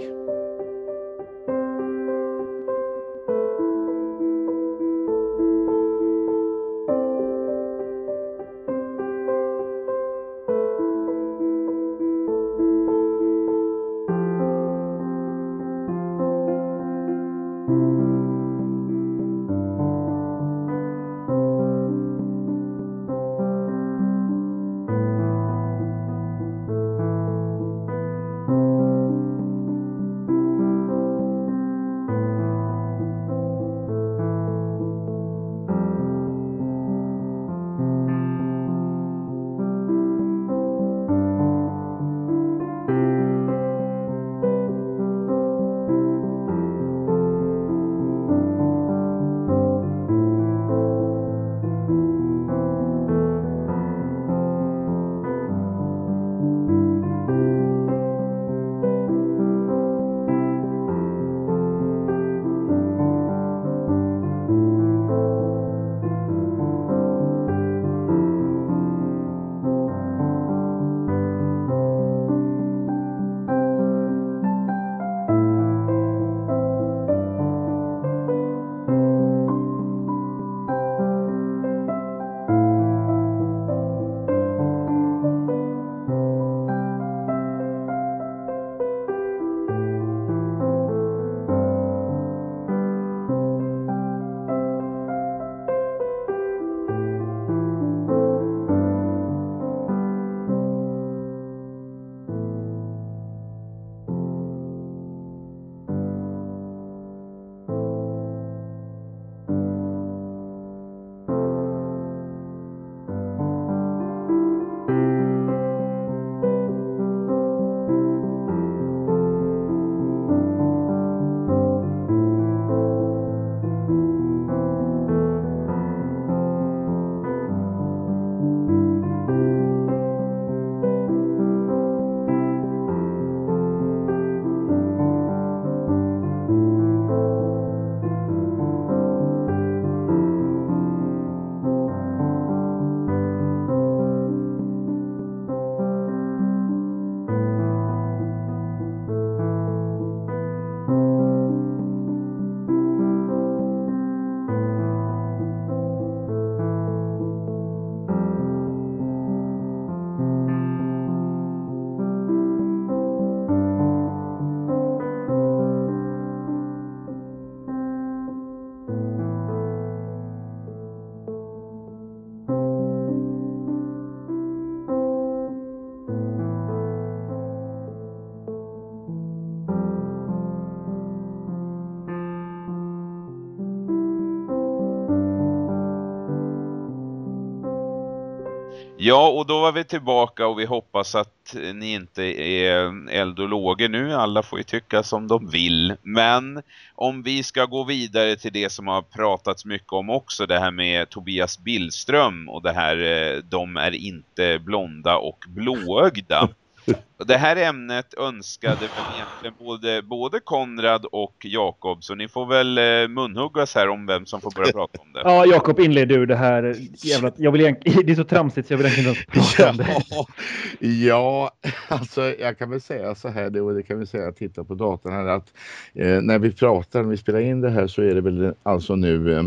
Ja, och då var vi tillbaka och vi hoppas att ni inte är eldologer nu. Alla får ju tycka som de vill. Men om vi ska gå vidare till det som har pratats mycket om också, det här med Tobias Billström och det här eh, de är inte blonda och blåögda. Det här ämnet önskade väl egentligen både, både Konrad och Jakob så ni får väl eh, munhuggas här om vem som får börja prata om det. Ja, Jakob inled du det här. Jävla, jag vill det är så tramsigt så jag vill egentligen inte prata om det. Ja, alltså jag kan väl säga så här, och det kan vi säga, titta på datorn här, att eh, när vi pratar, när vi spelar in det här så är det väl alltså nu, eh,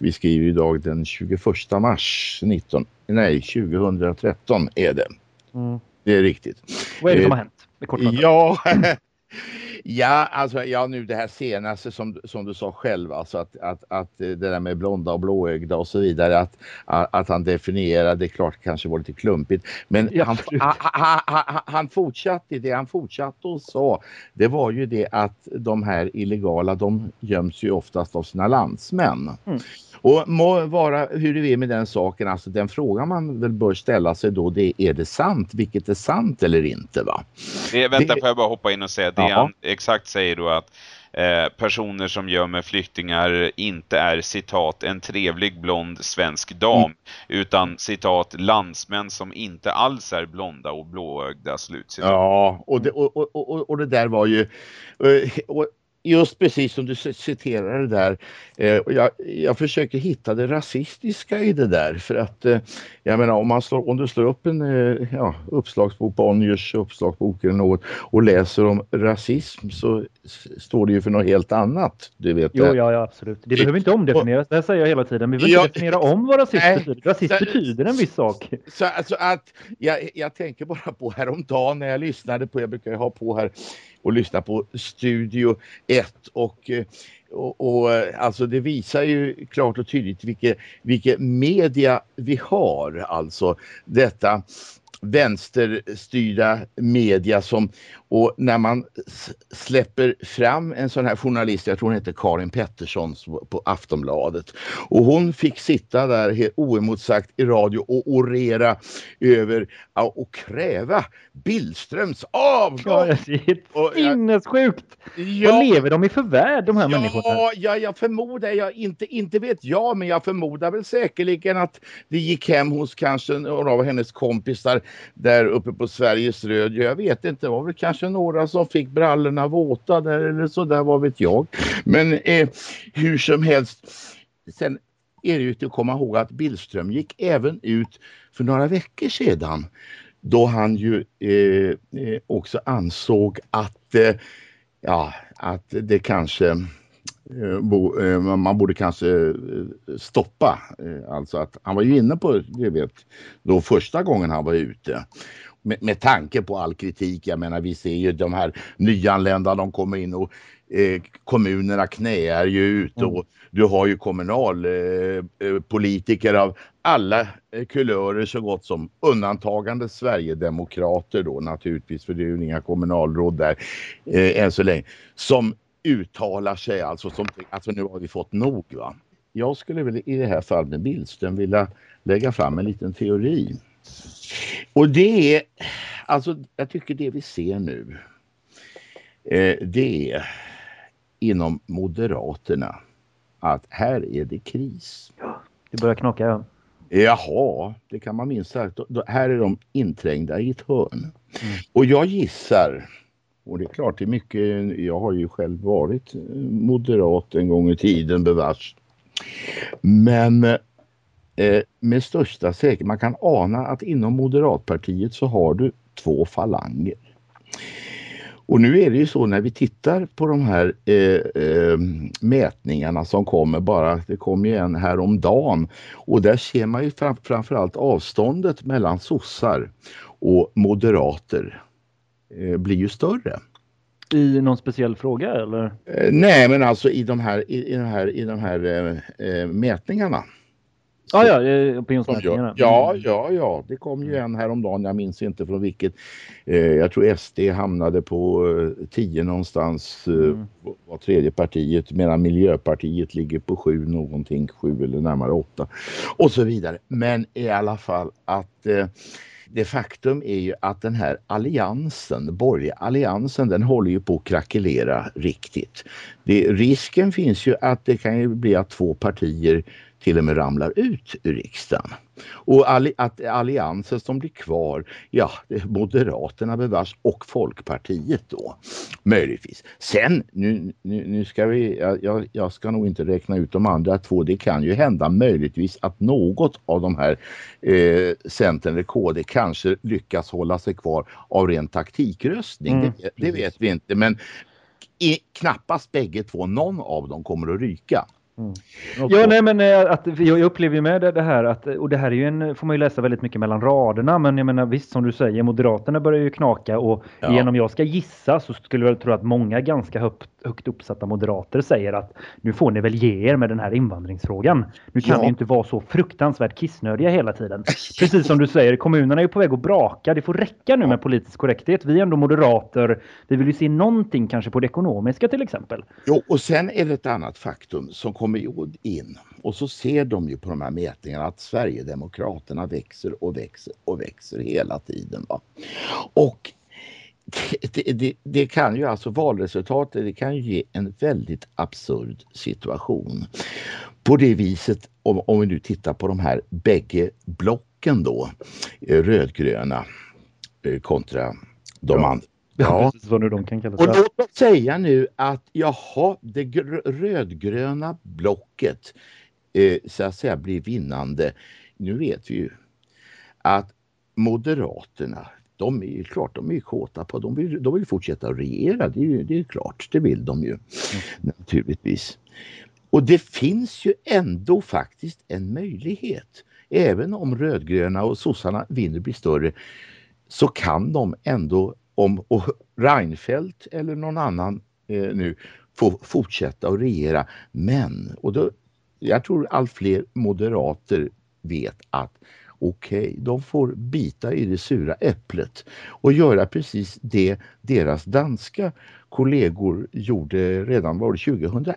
vi skriver idag den 21 mars 19, nej 2013 är det. Mm. Det är riktigt. Vad är det som har eh, hänt? Ja, ja, alltså ja, nu det här senaste som, som du sa själv, alltså att, att, att det där med blonda och blåögda och så vidare, att, att han definierade, det är klart kanske var lite klumpigt, men ja, han, han, han, han, fortsatte, det han fortsatte och sa, det var ju det att de här illegala, de göms ju oftast av sina landsmän. Mm. Och må vara hur det är med den saken, alltså den frågan man väl bör ställa sig då, det är det sant? Vilket är sant eller inte va? Det, vänta, det... får jag bara hoppa in och säga, det han exakt säger då att eh, personer som gömmer flyktingar inte är citat en trevlig blond svensk dam mm. utan citat landsmän som inte alls är blonda och blåögda slutcitat. Ja, och det, och, och, och, och det där var ju eh, och, just precis som du citerade där. Eh, jag, jag försöker hitta det rasistiska i det där för att eh, jag menar om, man slår, om du slår upp en eh, ja, uppslagsbok, Bonniers uppslagsbok eller något och läser om rasism så står det ju för något helt annat. Du vet jo, ja, ja, absolut. Det behöver inte omdefinieras, det säger jag hela tiden. Vi behöver ja, inte definiera om vad rasism nej, betyder. Rasism så, betyder en viss sak. Så alltså att jag, jag tänker bara på häromdagen när jag lyssnade på, jag brukar ha på här och lyssna på Studio 1 eh, och, och, och alltså det visar ju klart och tydligt vilket, vilket media vi har. Alltså detta vänsterstyrda media som och när man släpper fram en sån här journalist, jag tror hon heter Karin Pettersson på Aftonbladet och hon fick sitta där helt oemotsagt i radio och orera över och kräva Billströms avgång. Ja, sinnessjukt. Ja, Vad lever de i för värld de här ja, människorna? Ja, jag förmodar, jag inte, inte vet jag, men jag förmodar väl säkerligen att det gick hem hos kanske några av hennes kompisar där uppe på Sveriges röd. Jag vet inte, det var väl kanske Kanske några som fick brallorna våta där eller så där, vad vet jag. Men eh, hur som helst, sen är det ju till att komma ihåg att Billström gick även ut för några veckor sedan då han ju eh, eh också ansåg att, eh, ja, att det kanske eh, bo, eh, man borde kanske stoppa. Alltså att han var ju inne på det vet då första gången han var ute med, med tanke på all kritik. Jag menar vi ser ju de här nyanlända de kommer in och eh, kommunerna knäar ju ut och mm. du har ju kommunalpolitiker eh, eh av alla eh, kulörer så gott som undantagande Sverigedemokrater då naturligtvis för det är ju inga kommunalråd där eh, än så länge som uttalar sig alltså som alltså nu har vi fått nog va. Jag skulle väl i det här fallet med Billström vilja lägga fram en liten teori. Och det är, alltså jag tycker det vi ser nu, eh, det är inom Moderaterna att här är det kris. Det börjar knaka ja. Jaha, det kan man minst sagt. Här är de inträngda i ett hörn. Mm. Och jag gissar, och det är klart det är mycket, jag har ju själv varit moderat en gång i tiden bevars. Men eh, med största säkerhet, man kan ana att inom Moderatpartiet så har du två falanger. Och nu är det ju så när vi tittar på de här eh, eh, mätningarna som kommer bara, det kom ju en här om dagen och där ser man ju fram, framförallt avståndet mellan sossar och moderater eh, blir ju större. I någon speciell fråga eller? Eh, nej men alltså i de här, i, i de här, i de här eh, mätningarna. Ah, ja, ja, opinionsmätningarna. Ja, mm. ja, ja, det kom ju en häromdagen, jag minns inte från vilket. Eh, jag tror SD hamnade på 10 eh, någonstans, eh, mm. var tredje partiet, medan Miljöpartiet ligger på 7 någonting, 7 eller närmare 8 och så vidare. Men i alla fall att eh, det faktum är ju att den här alliansen, borgerliga alliansen, den håller ju på att krackelera riktigt. Det, risken finns ju att det kan ju bli att två partier till och med ramlar ut ur riksdagen. Och alli att alliansen som blir kvar, ja, Moderaterna bevars och Folkpartiet då, möjligtvis. Sen, nu, nu, nu ska vi, jag, jag, ska nog inte räkna ut de andra två, det kan ju hända möjligtvis att något av de här eh, Centern eller KD kanske lyckas hålla sig kvar av ren taktikröstning. Mm, det, det vet vi inte, men i, knappast bägge två, någon av dem kommer att ryka. Mm. Ja, nej, men eh, att, jag upplever ju med det här att, och det här är ju en, får man ju läsa väldigt mycket mellan raderna, men jag menar visst som du säger, Moderaterna börjar ju knaka och ja. igen om jag ska gissa så skulle jag tro att många ganska högt, högt uppsatta moderater säger att nu får ni väl ge er med den här invandringsfrågan. Nu kan ja. vi inte vara så fruktansvärt kissnödiga hela tiden. Precis som du säger, kommunerna är på väg att braka. Det får räcka nu med politisk korrekthet. Vi är ändå moderater. Vi vill ju se någonting kanske på det ekonomiska till exempel. Jo, och sen är det ett annat faktum som kommer in och så ser de ju på de här mätningarna att Sverigedemokraterna växer och växer och växer hela tiden. Va? Och det, det, det, kan ju alltså valresultatet, det kan ju ge en väldigt absurd situation. På det viset, om, om vi nu tittar på de här bägge blocken då, eh, rödgröna eh, kontra de ja. andra. Ja, precis vad nu de kan kallas. Och låt oss säga nu att jaha, det rödgröna blocket eh, så att säga blir vinnande. Nu vet vi ju att Moderaterna, de är ju klart, de är ju kåta på, de vill, de vill fortsätta regera, det är ju det är klart, det vill de ju mm. naturligtvis. Och det finns ju ändå faktiskt en möjlighet. Även om rödgröna och sossarna vinner blir större så kan de ändå, om och Reinfeldt eller någon annan eh, nu får fortsätta att regera. Men, och då, jag tror allt fler moderater vet att okej, okay, de får bita i det sura äpplet och göra precis det deras danska kollegor gjorde redan var 2001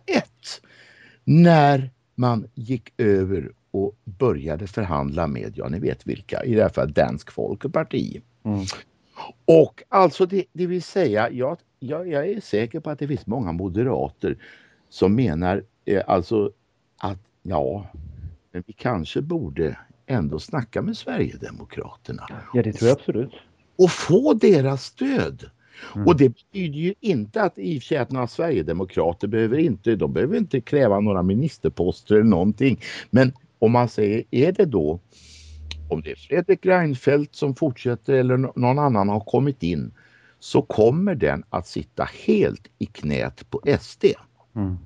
när man gick över och började förhandla med, ja ni vet vilka, i det här fallet Dansk Folkeparti. Mm. Och alltså det, det vill säga, jag, jag, jag, är säker på att det finns många moderater som menar eh, alltså att ja, men vi kanske borde ändå snacka med Sverigedemokraterna. Ja, det tror jag absolut. Och få deras stöd. Mm. Och det betyder ju inte att i och att några Sverigedemokrater behöver inte, de behöver inte kräva några ministerposter eller någonting. Men om man säger, är det då om det är Fredrik Reinfeldt som fortsätter eller någon annan har kommit in så kommer den att sitta helt i knät på SD. Mm.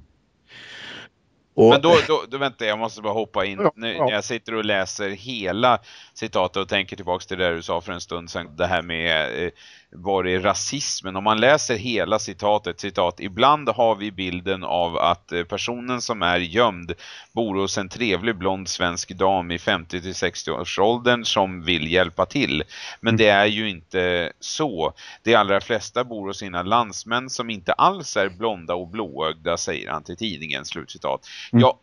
Och... Men då, då, då vänta, jag måste bara hoppa in. Ja, nu, ja. Jag sitter och läser hela citatet och tänker tillbaka till det du sa för en stund sedan. Det här med eh, var det rasismen. Om man läser hela citatet, citat, ibland har vi bilden av att eh, personen som är gömd bor hos en trevlig blond svensk dam i 50-60 års åldern som vill hjälpa till. Men mm. det är ju inte så. De allra flesta bor hos sina landsmän som inte alls är blonda och blåögda, säger han till tidningen, slutcitat. Mm. Ja,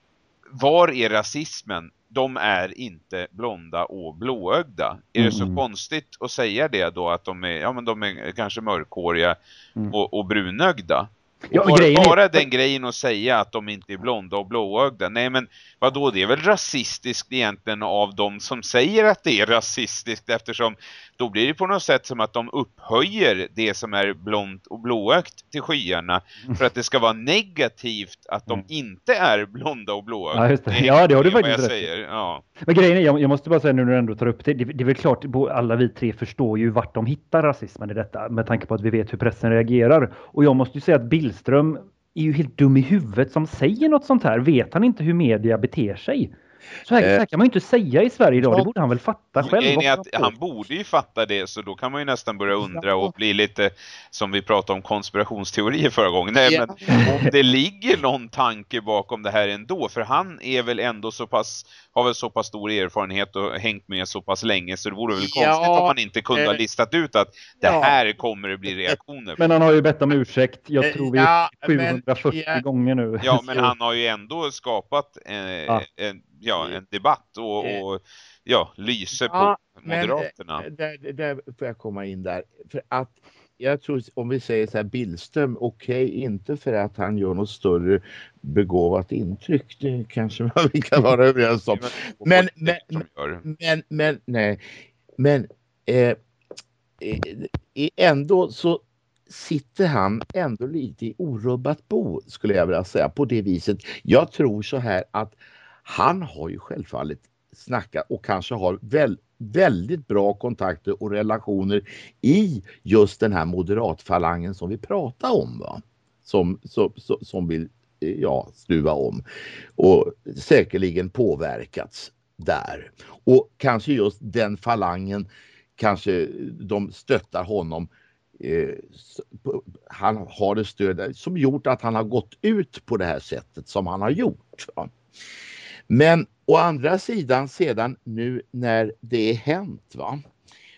var är rasismen? De är inte blonda och blåögda. Mm. Är det så mm. konstigt att säga det då att de är, ja, men de är kanske mörkhåriga mm. och, och brunögda? Ja, bara, bara den grejen att säga att de inte är blonda och blåögda. Nej men vad då det är väl rasistiskt egentligen av de som säger att det är rasistiskt eftersom då blir det på något sätt som att de upphöjer det som är blont och blåögt till skyarna mm. för att det ska vara negativt att de mm. inte är blonda och blåögda. Ja, det. ja, det har du faktiskt rätt. Säger. Ja. Men grejen är, jag, jag, måste bara säga nu när du ändå tar upp det, det, det är väl klart, alla vi tre förstår ju vart de hittar rasismen i detta med tanke på att vi vet hur pressen reagerar. Och jag måste ju säga att Billström är ju helt dum i huvudet som säger något sånt här. Vet han inte hur media beter sig? Så här, så här eh, kan man ju inte säga i Sverige idag. Det borde han väl fatta själv. Är att han borde ju fatta det så då kan man ju nästan börja undra och bli lite som vi pratade om konspirationsteorier förra gången. Nej, men om det ligger någon tanke bakom det här ändå. För han är väl ändå så pass har väl så pass stor erfarenhet och hängt med så pass länge så det vore väl ja, konstigt om man inte kunde ha eh, listat ut att det ja. här kommer det bli reaktioner. Men han har ju bett om ursäkt. Jag tror vi ja, 740 men, gånger nu. Ja, men han har ju ändå skapat eh, ja. en ja, en debatt och, eh, och ja, lyser ja, på Moderaterna. Men, där, där får jag komma in där. För att jag tror om vi säger så här Billström, okej, okay, inte för att han gör något större begåvat intryck, det kanske vi kan vara överens om. Men, men, men, men, men, nej, men eh, eh, ändå så sitter han ändå lite i orubbat bo skulle jag vilja säga på det viset. Jag tror så här att han har ju självfallet snackat och kanske har väl, väldigt bra kontakter och relationer i just den här moderatfalangen som vi pratar om. Va? Som, som, som vill eh, ja, stuva om och säkerligen påverkats där. Och kanske just den falangen, kanske de stöttar honom eh, han har det stöd som gjort att han har gått ut på det här sättet som han har gjort. Va? Men å andra sidan sedan nu när det är hänt va,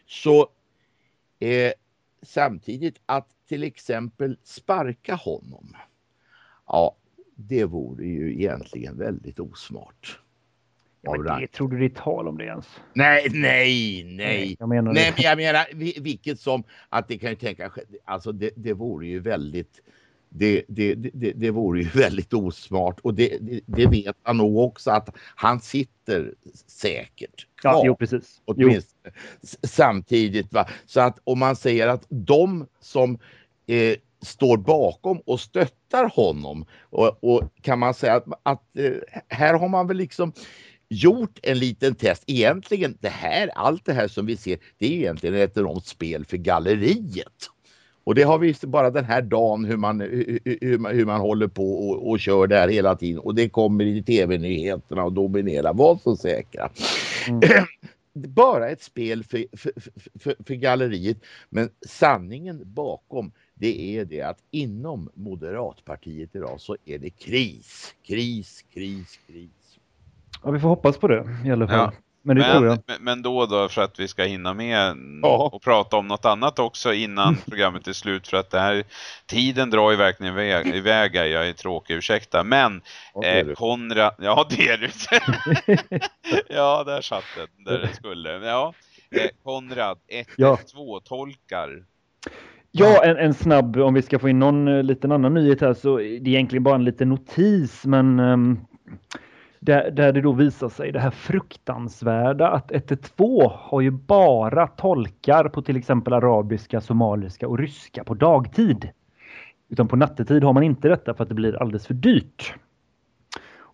så eh, samtidigt att till exempel sparka honom. Ja, det vore ju egentligen väldigt osmart. Ja, men det, tror du det är tal om det ens? Nej, nej, nej. Jag menar nej, men jag menar vilket som att det kan ju tänka, alltså det, det vore ju väldigt det, det, det, det vore ju väldigt osmart och det, det, det, vet han nog också att han sitter säkert kvar. Ja, jo, precis. Jo. Samtidigt. Va? Så att om man säger att de som eh, står bakom och stöttar honom och, och kan man säga att, att eh, här har man väl liksom gjort en liten test. Egentligen det här, allt det här som vi ser, det är egentligen ett enormt spel för galleriet. Och det har vi bara den här dagen hur man, hur, man, hur man håller på och, och kör där hela tiden. Och det kommer i tv-nyheterna och dominerar. Var så säkra. Mm. bara ett spel för, för, för, för, galleriet. Men sanningen bakom det är det att inom Moderatpartiet idag så är det kris, kris, kris, kris. Ja, vi får hoppas på det i alla fall. Ja. Men, men, men, då då för att vi ska hinna med ja. och prata om något annat också innan programmet är slut för att det här tiden drar ju verkligen iväg, iväg jag är tråkig, ursäkta. Men ja, eh, Konrad, ja det är du. ja, där satt den, där det skulle. Ja, eh, Konrad, 1 ja. 2 tolkar. Ja, en, en, snabb, om vi ska få in någon uh, liten annan nyhet här så det är egentligen bara en liten notis men um, där, där det då visar sig det här fruktansvärda att 112 har ju bara tolkar på till exempel arabiska, somaliska och ryska på dagtid. Utan på nattetid har man inte detta för att det blir alldeles för dyrt.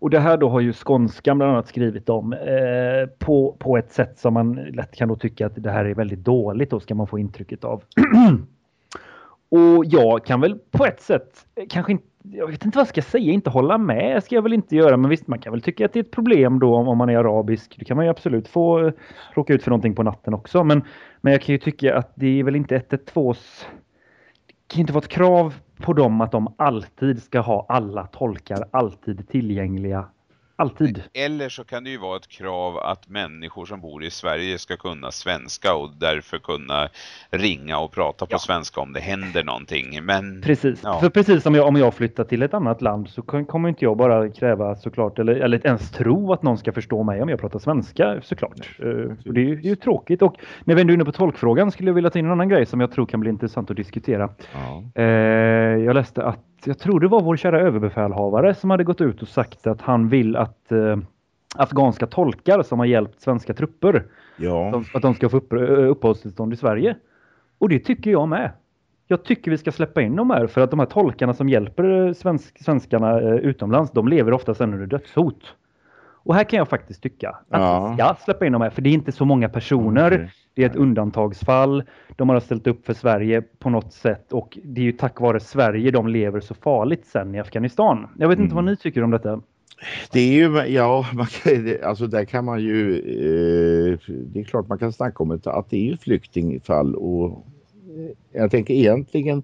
Och det här då har ju Skånskan bland annat skrivit om eh, på, på ett sätt som man lätt kan då tycka att det här är väldigt dåligt då ska man få intrycket av. och jag kan väl på ett sätt eh, kanske inte jag vet inte vad jag ska säga, inte hålla med ska jag väl inte göra, men visst man kan väl tycka att det är ett problem då om man är arabisk. Det kan man ju absolut få eh, råka ut för någonting på natten också, men, men jag kan ju tycka att det är väl inte 112 det kan inte vara ett krav på dem att de alltid ska ha alla tolkar alltid tillgängliga Alltid. Eller så kan det ju vara ett krav att människor som bor i Sverige ska kunna svenska och därför kunna ringa och prata på ja. svenska om det händer någonting. Men, precis, ja. för precis som jag, om jag flyttar till ett annat land så kommer inte jag bara kräva såklart, eller, eller ens tro att någon ska förstå mig om jag pratar svenska såklart. Ja, uh, det är ju, tråkigt. Och när vi ändå är inne på tolkfrågan skulle jag vilja ta in en annan grej som jag tror kan bli intressant att diskutera. Uh, jag läste att jag tror det var vår kära överbefälhavare som hade gått ut och sagt att han vill att eh, afghanska tolkar som har hjälpt svenska trupper ja. att de ska få upp, uppehållstillstånd i Sverige. Och det tycker jag med. Jag tycker vi ska släppa in dem här för att de här tolkarna som hjälper svensk, svenskarna eh, utomlands, de lever ofta sen under dödshot. Och här kan jag faktiskt tycka att ja. ska släppa in dem här för det är inte så många personer. Okay. Det är ett undantagsfall. De har ställt upp för Sverige på något sätt och det är ju tack vare Sverige de lever så farligt sen i Afghanistan. Jag vet inte vad mm. ni tycker om detta. Det är ju, ja, man kan, alltså där kan man ju, eh, det är klart man kan snacka om ett, att det är ju flyktingfall och eh, jag tänker egentligen,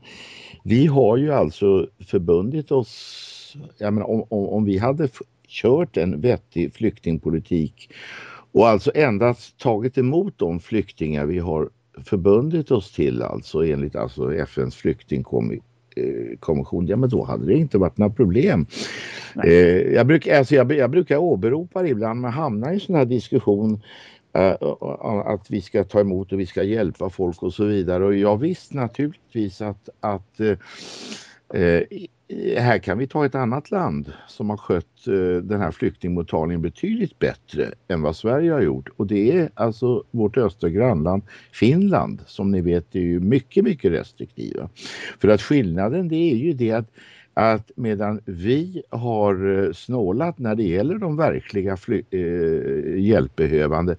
vi har ju alltså förbundit oss, jag menar, om, om, om vi hade kört en vettig flyktingpolitik och alltså endast tagit emot de flyktingar vi har förbundit oss till alltså enligt alltså FNs flyktingkommission, ja men då hade det inte varit några problem. Eh, jag, bruk, alltså jag, jag brukar åberopa det ibland, man hamnar i sån här diskussion eh, att vi ska ta emot och vi ska hjälpa folk och så vidare och jag visst naturligtvis att, att eh, eh här kan vi ta ett annat land som har skött eh, den här flyktingmottagningen betydligt bättre än vad Sverige har gjort. Och det är alltså vårt östra grannland Finland som ni vet är ju mycket, mycket restriktiva. För att skillnaden det är ju det att att medan vi har eh, snålat när det gäller de verkliga äh, hjälpbehövande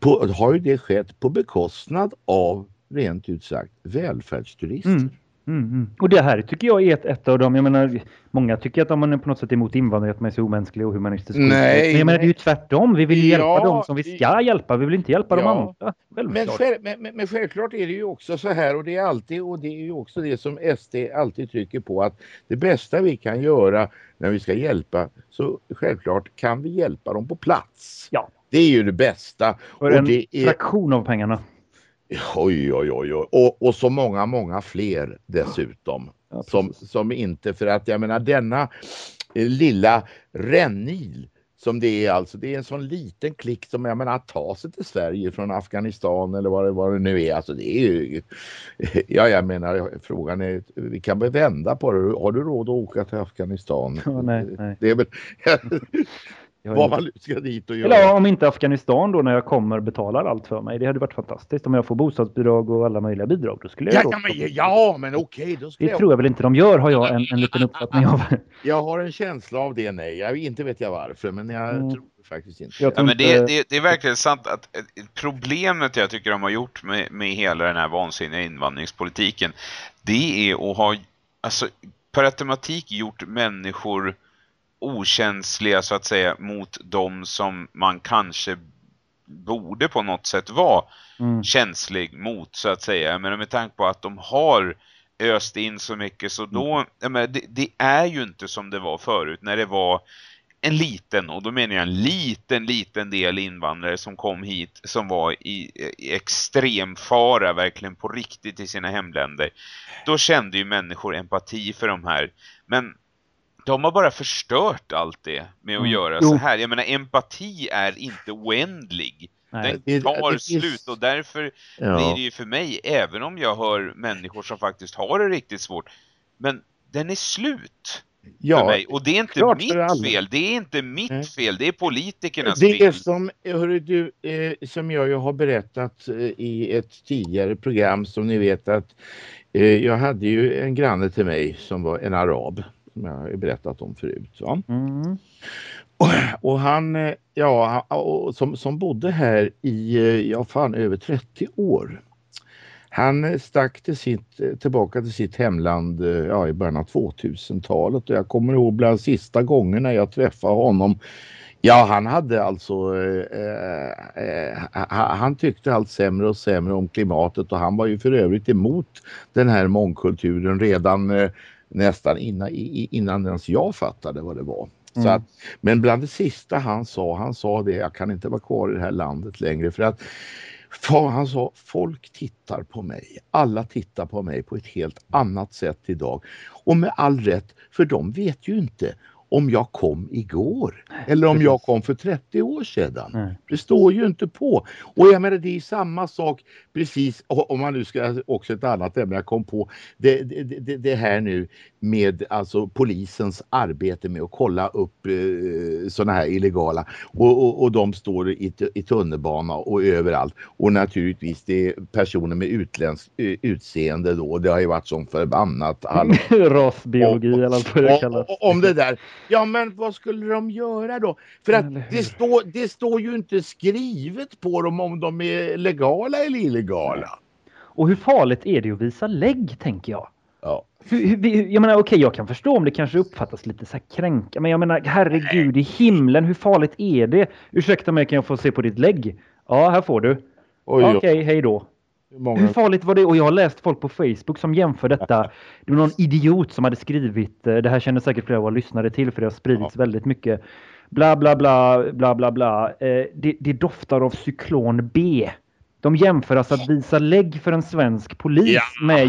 på, har ju det skett på bekostnad av rent ut sagt välfärdsturister. Mm. Mm, mm. Och det här tycker jag är ett, ett av dem. Jag menar, många tycker att om man är på något sätt emot invandring att man är så omänsklig och humanistisk. Nej, men jag menar, det är ju tvärtom. Vi vill ja, hjälpa dem som vi ska hjälpa. Vi vill inte hjälpa ja, de andra. Men, själv, men, men, självklart är det ju också så här och det är alltid och det är ju också det som SD alltid trycker på att det bästa vi kan göra när vi ska hjälpa så självklart kan vi hjälpa dem på plats. Ja. Det är ju det bästa. För och en det är... fraktion av pengarna. Oj, oj, oj, oj. Och, och så många, många fler dessutom. Ja, som, som inte, för att jag menar denna eh, lilla rännil som det är alltså. Det är en sån liten klick som jag menar att ta sig till Sverige från Afghanistan eller vad det, vad det nu är. Alltså det är ju, ja jag menar frågan är, vi kan väl vända på det. Har du råd att åka till Afghanistan? Ja, nej, nej. Det är väl vad man ska dit och göra. Eller om inte Afghanistan då när jag kommer betalar allt för mig. Det hade varit fantastiskt. Om jag får bostadsbidrag och alla möjliga bidrag. Då skulle jag Ja, då- ja, men, ja, men okej, då ska Det jag tror jag väl inte de gör har jag en, en liten uppfattning av. Jag har en känsla av det, nej. Jag, inte vet jag varför, men jag Mm. tror faktiskt inte. Jag Ja, men det, det, det är verkligen sant att eh, problemet jag tycker de har gjort med, med hela den här vansinniga invandringspolitiken det är att ha alltså, per automatik gjort människor okänsliga så att säga mot de som man kanske borde på något sätt vara Mm. känslig mot så att säga. Men med tanke på att de har öst in så mycket så då, jag menar, det, det är ju inte som det var förut när det var en liten, och då menar jag en liten, liten del invandrare som kom hit som var i, i extrem fara verkligen på riktigt i sina hemländer. Då kände ju människor empati för de här. Men de har bara förstört allt det med att Mm. göra Jo. så här. Jag menar, empati är inte oändlig. Nej. Den tar slut och därför blir Ja. det ju för mig, även om jag hör människor som faktiskt har det riktigt svårt, men den är slut för Ja, mig. Och det är inte klart för mitt fel, det är inte mitt Nej. fel, det är politikernas det är fel. som, hörru du, eh, som jag ju har berättat eh, i ett tidigare program som ni vet att eh, jag hade ju en granne till mig som var en arab som jag har berättat om förut. Mm. Och han, eh, ja, och som, som bodde här i, eh, ja fan, över 30 år. Han stack till sitt, eh, tillbaka till sitt hemland ja, i början av 2000-talet och jag kommer ihåg bland sista gångerna jag träffade honom Ja, han hade alltså, eh, eh, ha- han tyckte allt sämre och sämre om klimatet och han var ju för övrigt emot den här mångkulturen redan eh, nästan innan, innan ens jag fattade vad det var. Så Mm. att, men bland det sista han sa, han sa det, jag kan inte vara kvar i det här landet längre för att han sa, folk tittar på mig. Alla tittar på mig på ett helt annat sätt idag. Och med all rätt, för de vet ju inte om jag kom igår eller om jag kom för 30 år sedan. Nej. Det står ju inte på. Och jag menar det är samma sak precis om man nu ska också ett annat ämne jag kom på. Det, det, det, det här nu med alltså polisens arbete med att kolla upp eh, sådana här illegala och, och, och de står i, i tunnelbana och överallt och naturligtvis det är personer med utländskt eh, utseende då. Det har ju varit som förbannat. Rasbiologi eller vad det kallas. Om det där. Ja men vad skulle de göra då? För att det står, det står ju inte skrivet på dem om de är legala eller illegala. Och hur farligt är det att visa lägg tänker jag? Ja. Jag menar okej, jag kan förstå om det kanske uppfattas lite så här kränka, men jag menar herregud i himlen, hur farligt är det? Ursäkta mig, kan jag få se på ditt lägg? Ja, här får du. Okej, oj, hej då. hur Hur många... farligt var det? Och jag har läst folk på Facebook som jämför detta. Det var någon idiot som hade skrivit, eh, det här känner säkert flera av våra lyssnare till för det har spridits väldigt mycket. Bla bla bla bla bla bla. Eh, det, det doftar av cyklon B. De jämför alltså att visa lägg för en svensk polis Ja. med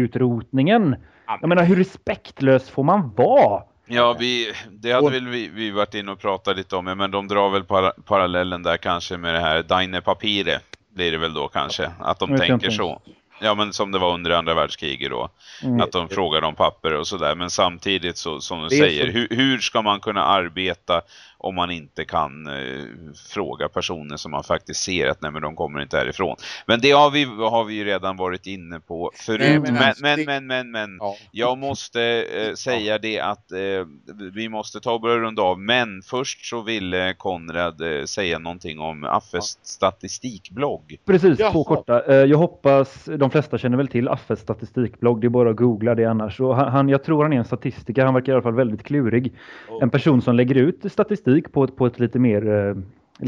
judeutrotningen. Jag menar hur respektlös får man vara? Ja, vi, det hade Och- väl vi, vi varit inne och pratat lite om, men de drar väl para, parallellen där kanske med det här Daine Papire blir det väl då kanske, att de tänker så. Ja, men som det var under andra världskriget då. Mm. Att de frågar om papper och sådär. Men samtidigt så, som du säger, hur, hur ska man kunna arbeta om man inte kan eh, fråga personer som man faktiskt ser att nej men de kommer inte härifrån. Men det har vi, har vi ju redan varit inne på förut. Nej, men men, alltså, men, men, men, men, Ja. jag måste eh, säga det att eh, vi måste ta och börja runda av. Men först så ville Konrad eh, säga någonting om Affes statistikblogg. Precis, Jaha. två korta. Eh, Jag hoppas de flesta känner väl till Affes statistikblogg. Det är bara att googla det annars. Och han, han, jag tror han är en statistiker. Han verkar i alla fall väldigt klurig. En person som lägger ut statistik på ett, på ett lite mer... Eh,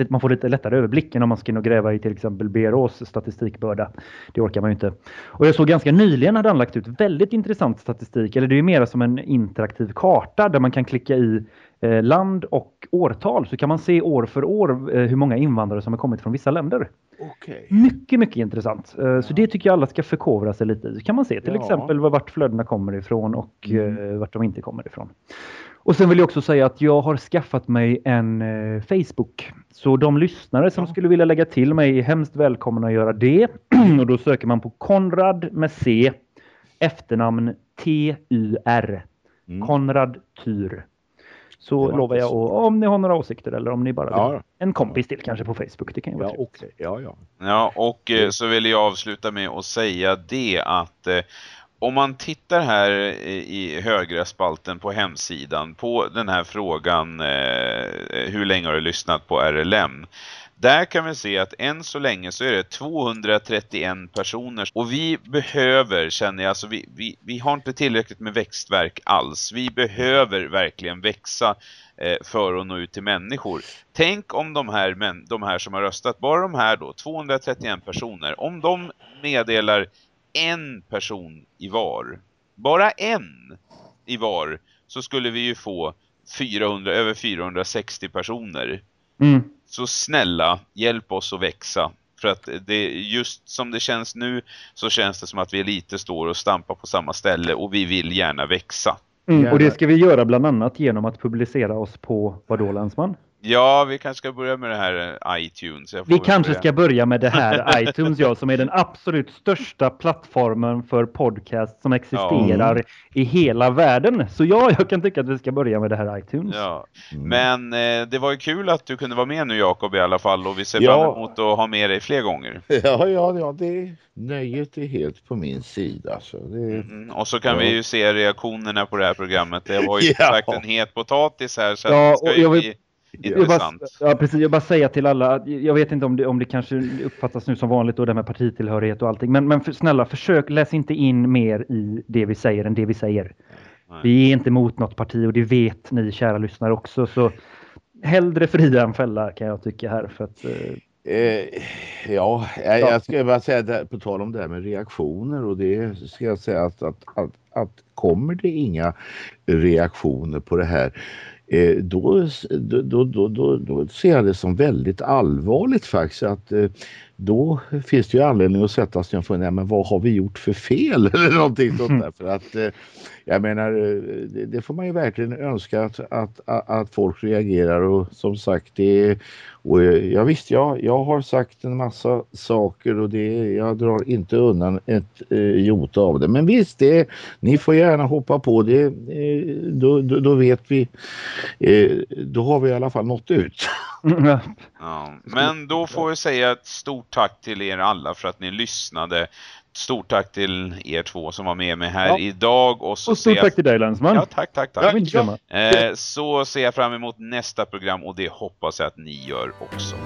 man får lite lättare överblicken om man ska in och gräva i till exempel BRÅs statistikbörda. Det orkar man ju inte. Och jag såg ganska nyligen hade han lagt ut väldigt intressant statistik. Eller det är ju mer som en interaktiv karta där man kan klicka i land och årtal så kan man se år för år eh, hur många invandrare som har kommit från vissa länder. Okej. Mycket, mycket intressant. Eh, Så det tycker jag alla ska förkovra sig lite i. Så kan man se till Ja. exempel var- vart flödena kommer ifrån och Mm. eh, vart de inte kommer ifrån. Och sen vill jag också säga att jag har skaffat mig en eh, Facebook. Så de lyssnare som Ja. skulle vilja lägga till mig är hemskt välkomna att göra det. och då söker man på Konrad med C, efternamn T-Y-R. Mm. Konrad Tyr. Så lovar jag, och, om ni har några åsikter eller om ni bara vill. Ja. En kompis till kanske på Facebook. Det kan ju vara Ja, trevligt. okej. Ja, ja. Ja, och eh, så vill jag avsluta med att säga det att eh, om man tittar här i, i högra spalten på hemsidan på den här frågan eh, hur länge har du lyssnat på RLM? Där kan vi se att än så länge så är det 231 personer och vi behöver, känner jag, alltså vi, vi, vi har inte tillräckligt med växtverk alls. Vi behöver verkligen växa eh, för att nå ut till människor. Tänk om de här, men, de här som har röstat, bara de här då, 231 personer, om de meddelar en person i var, bara en i var, så skulle vi ju få 400, över 460 personer. Mm. Så snälla, hjälp oss att växa. För att det, just som det känns nu så känns det som att vi lite står och stampar på samma ställe och vi vill gärna växa. Mm, och det ska vi göra bland annat genom att publicera oss på vadå Länsman? Ja, vi kanske ska börja med det här eh, iTunes. Jag får Vi kanske börja. ska börja med det här iTunes, ja, som är den absolut största plattformen för podcast som existerar i hela världen. Så ja, jag kan tycka att vi ska börja med det här iTunes. Ja, Mm. men eh, det var ju kul att du kunde vara med nu Jakob i alla fall och vi ser Ja. fram emot att ha med dig fler gånger. Ja, ja, ja, det nöjet är helt på min sida. Så det, Mm, och så kan Ja. vi ju se reaktionerna på det här programmet. Det var ju Ja. sagt en het potatis här så Ja, ska och ju Jag bara, intressant. ja, precis. Jag bara säga till alla, att jag vet inte om det, om det kanske uppfattas nu som vanligt då det med partitillhörighet och allting. Men, men för, snälla, försök läs inte in mer i det vi säger än det vi säger. Nej. Vi är inte emot något parti och det vet ni kära lyssnare också. Så hellre fria än fälla kan jag tycka här. För att, eh, Eh, ja, jag, Ja. jag ska bara säga på tal om det här med reaktioner och det ska jag säga att, att, att, att kommer det inga reaktioner på det här eh, Eh, då, då, då, då, då, då ser jag det som väldigt allvarligt faktiskt att eh, då finns det ju anledning att sätta sig och fundera, men vad har vi gjort för fel eller någonting sånt där för att eh, jag menar eh, det, får man ju verkligen önska att, att, att, folk reagerar och som sagt det och eh, ja, visst, jag, jag har sagt en massa saker och det, jag drar inte undan ett eh, jota av det. Men visst, det, ni får gärna hoppa på det. Eh, då, då, då vet vi, eh, då har vi i alla fall nått ut. Ja. Men då får vi säga ett stort tack till er alla för att ni lyssnade. Stort tack till er två som var med mig här Ja. idag. Och så och stort jag... tack till dig Länsman. Ja, tack, tack, tack. inte glömma. Eh, så ser jag fram emot nästa program och det hoppas jag att ni gör också.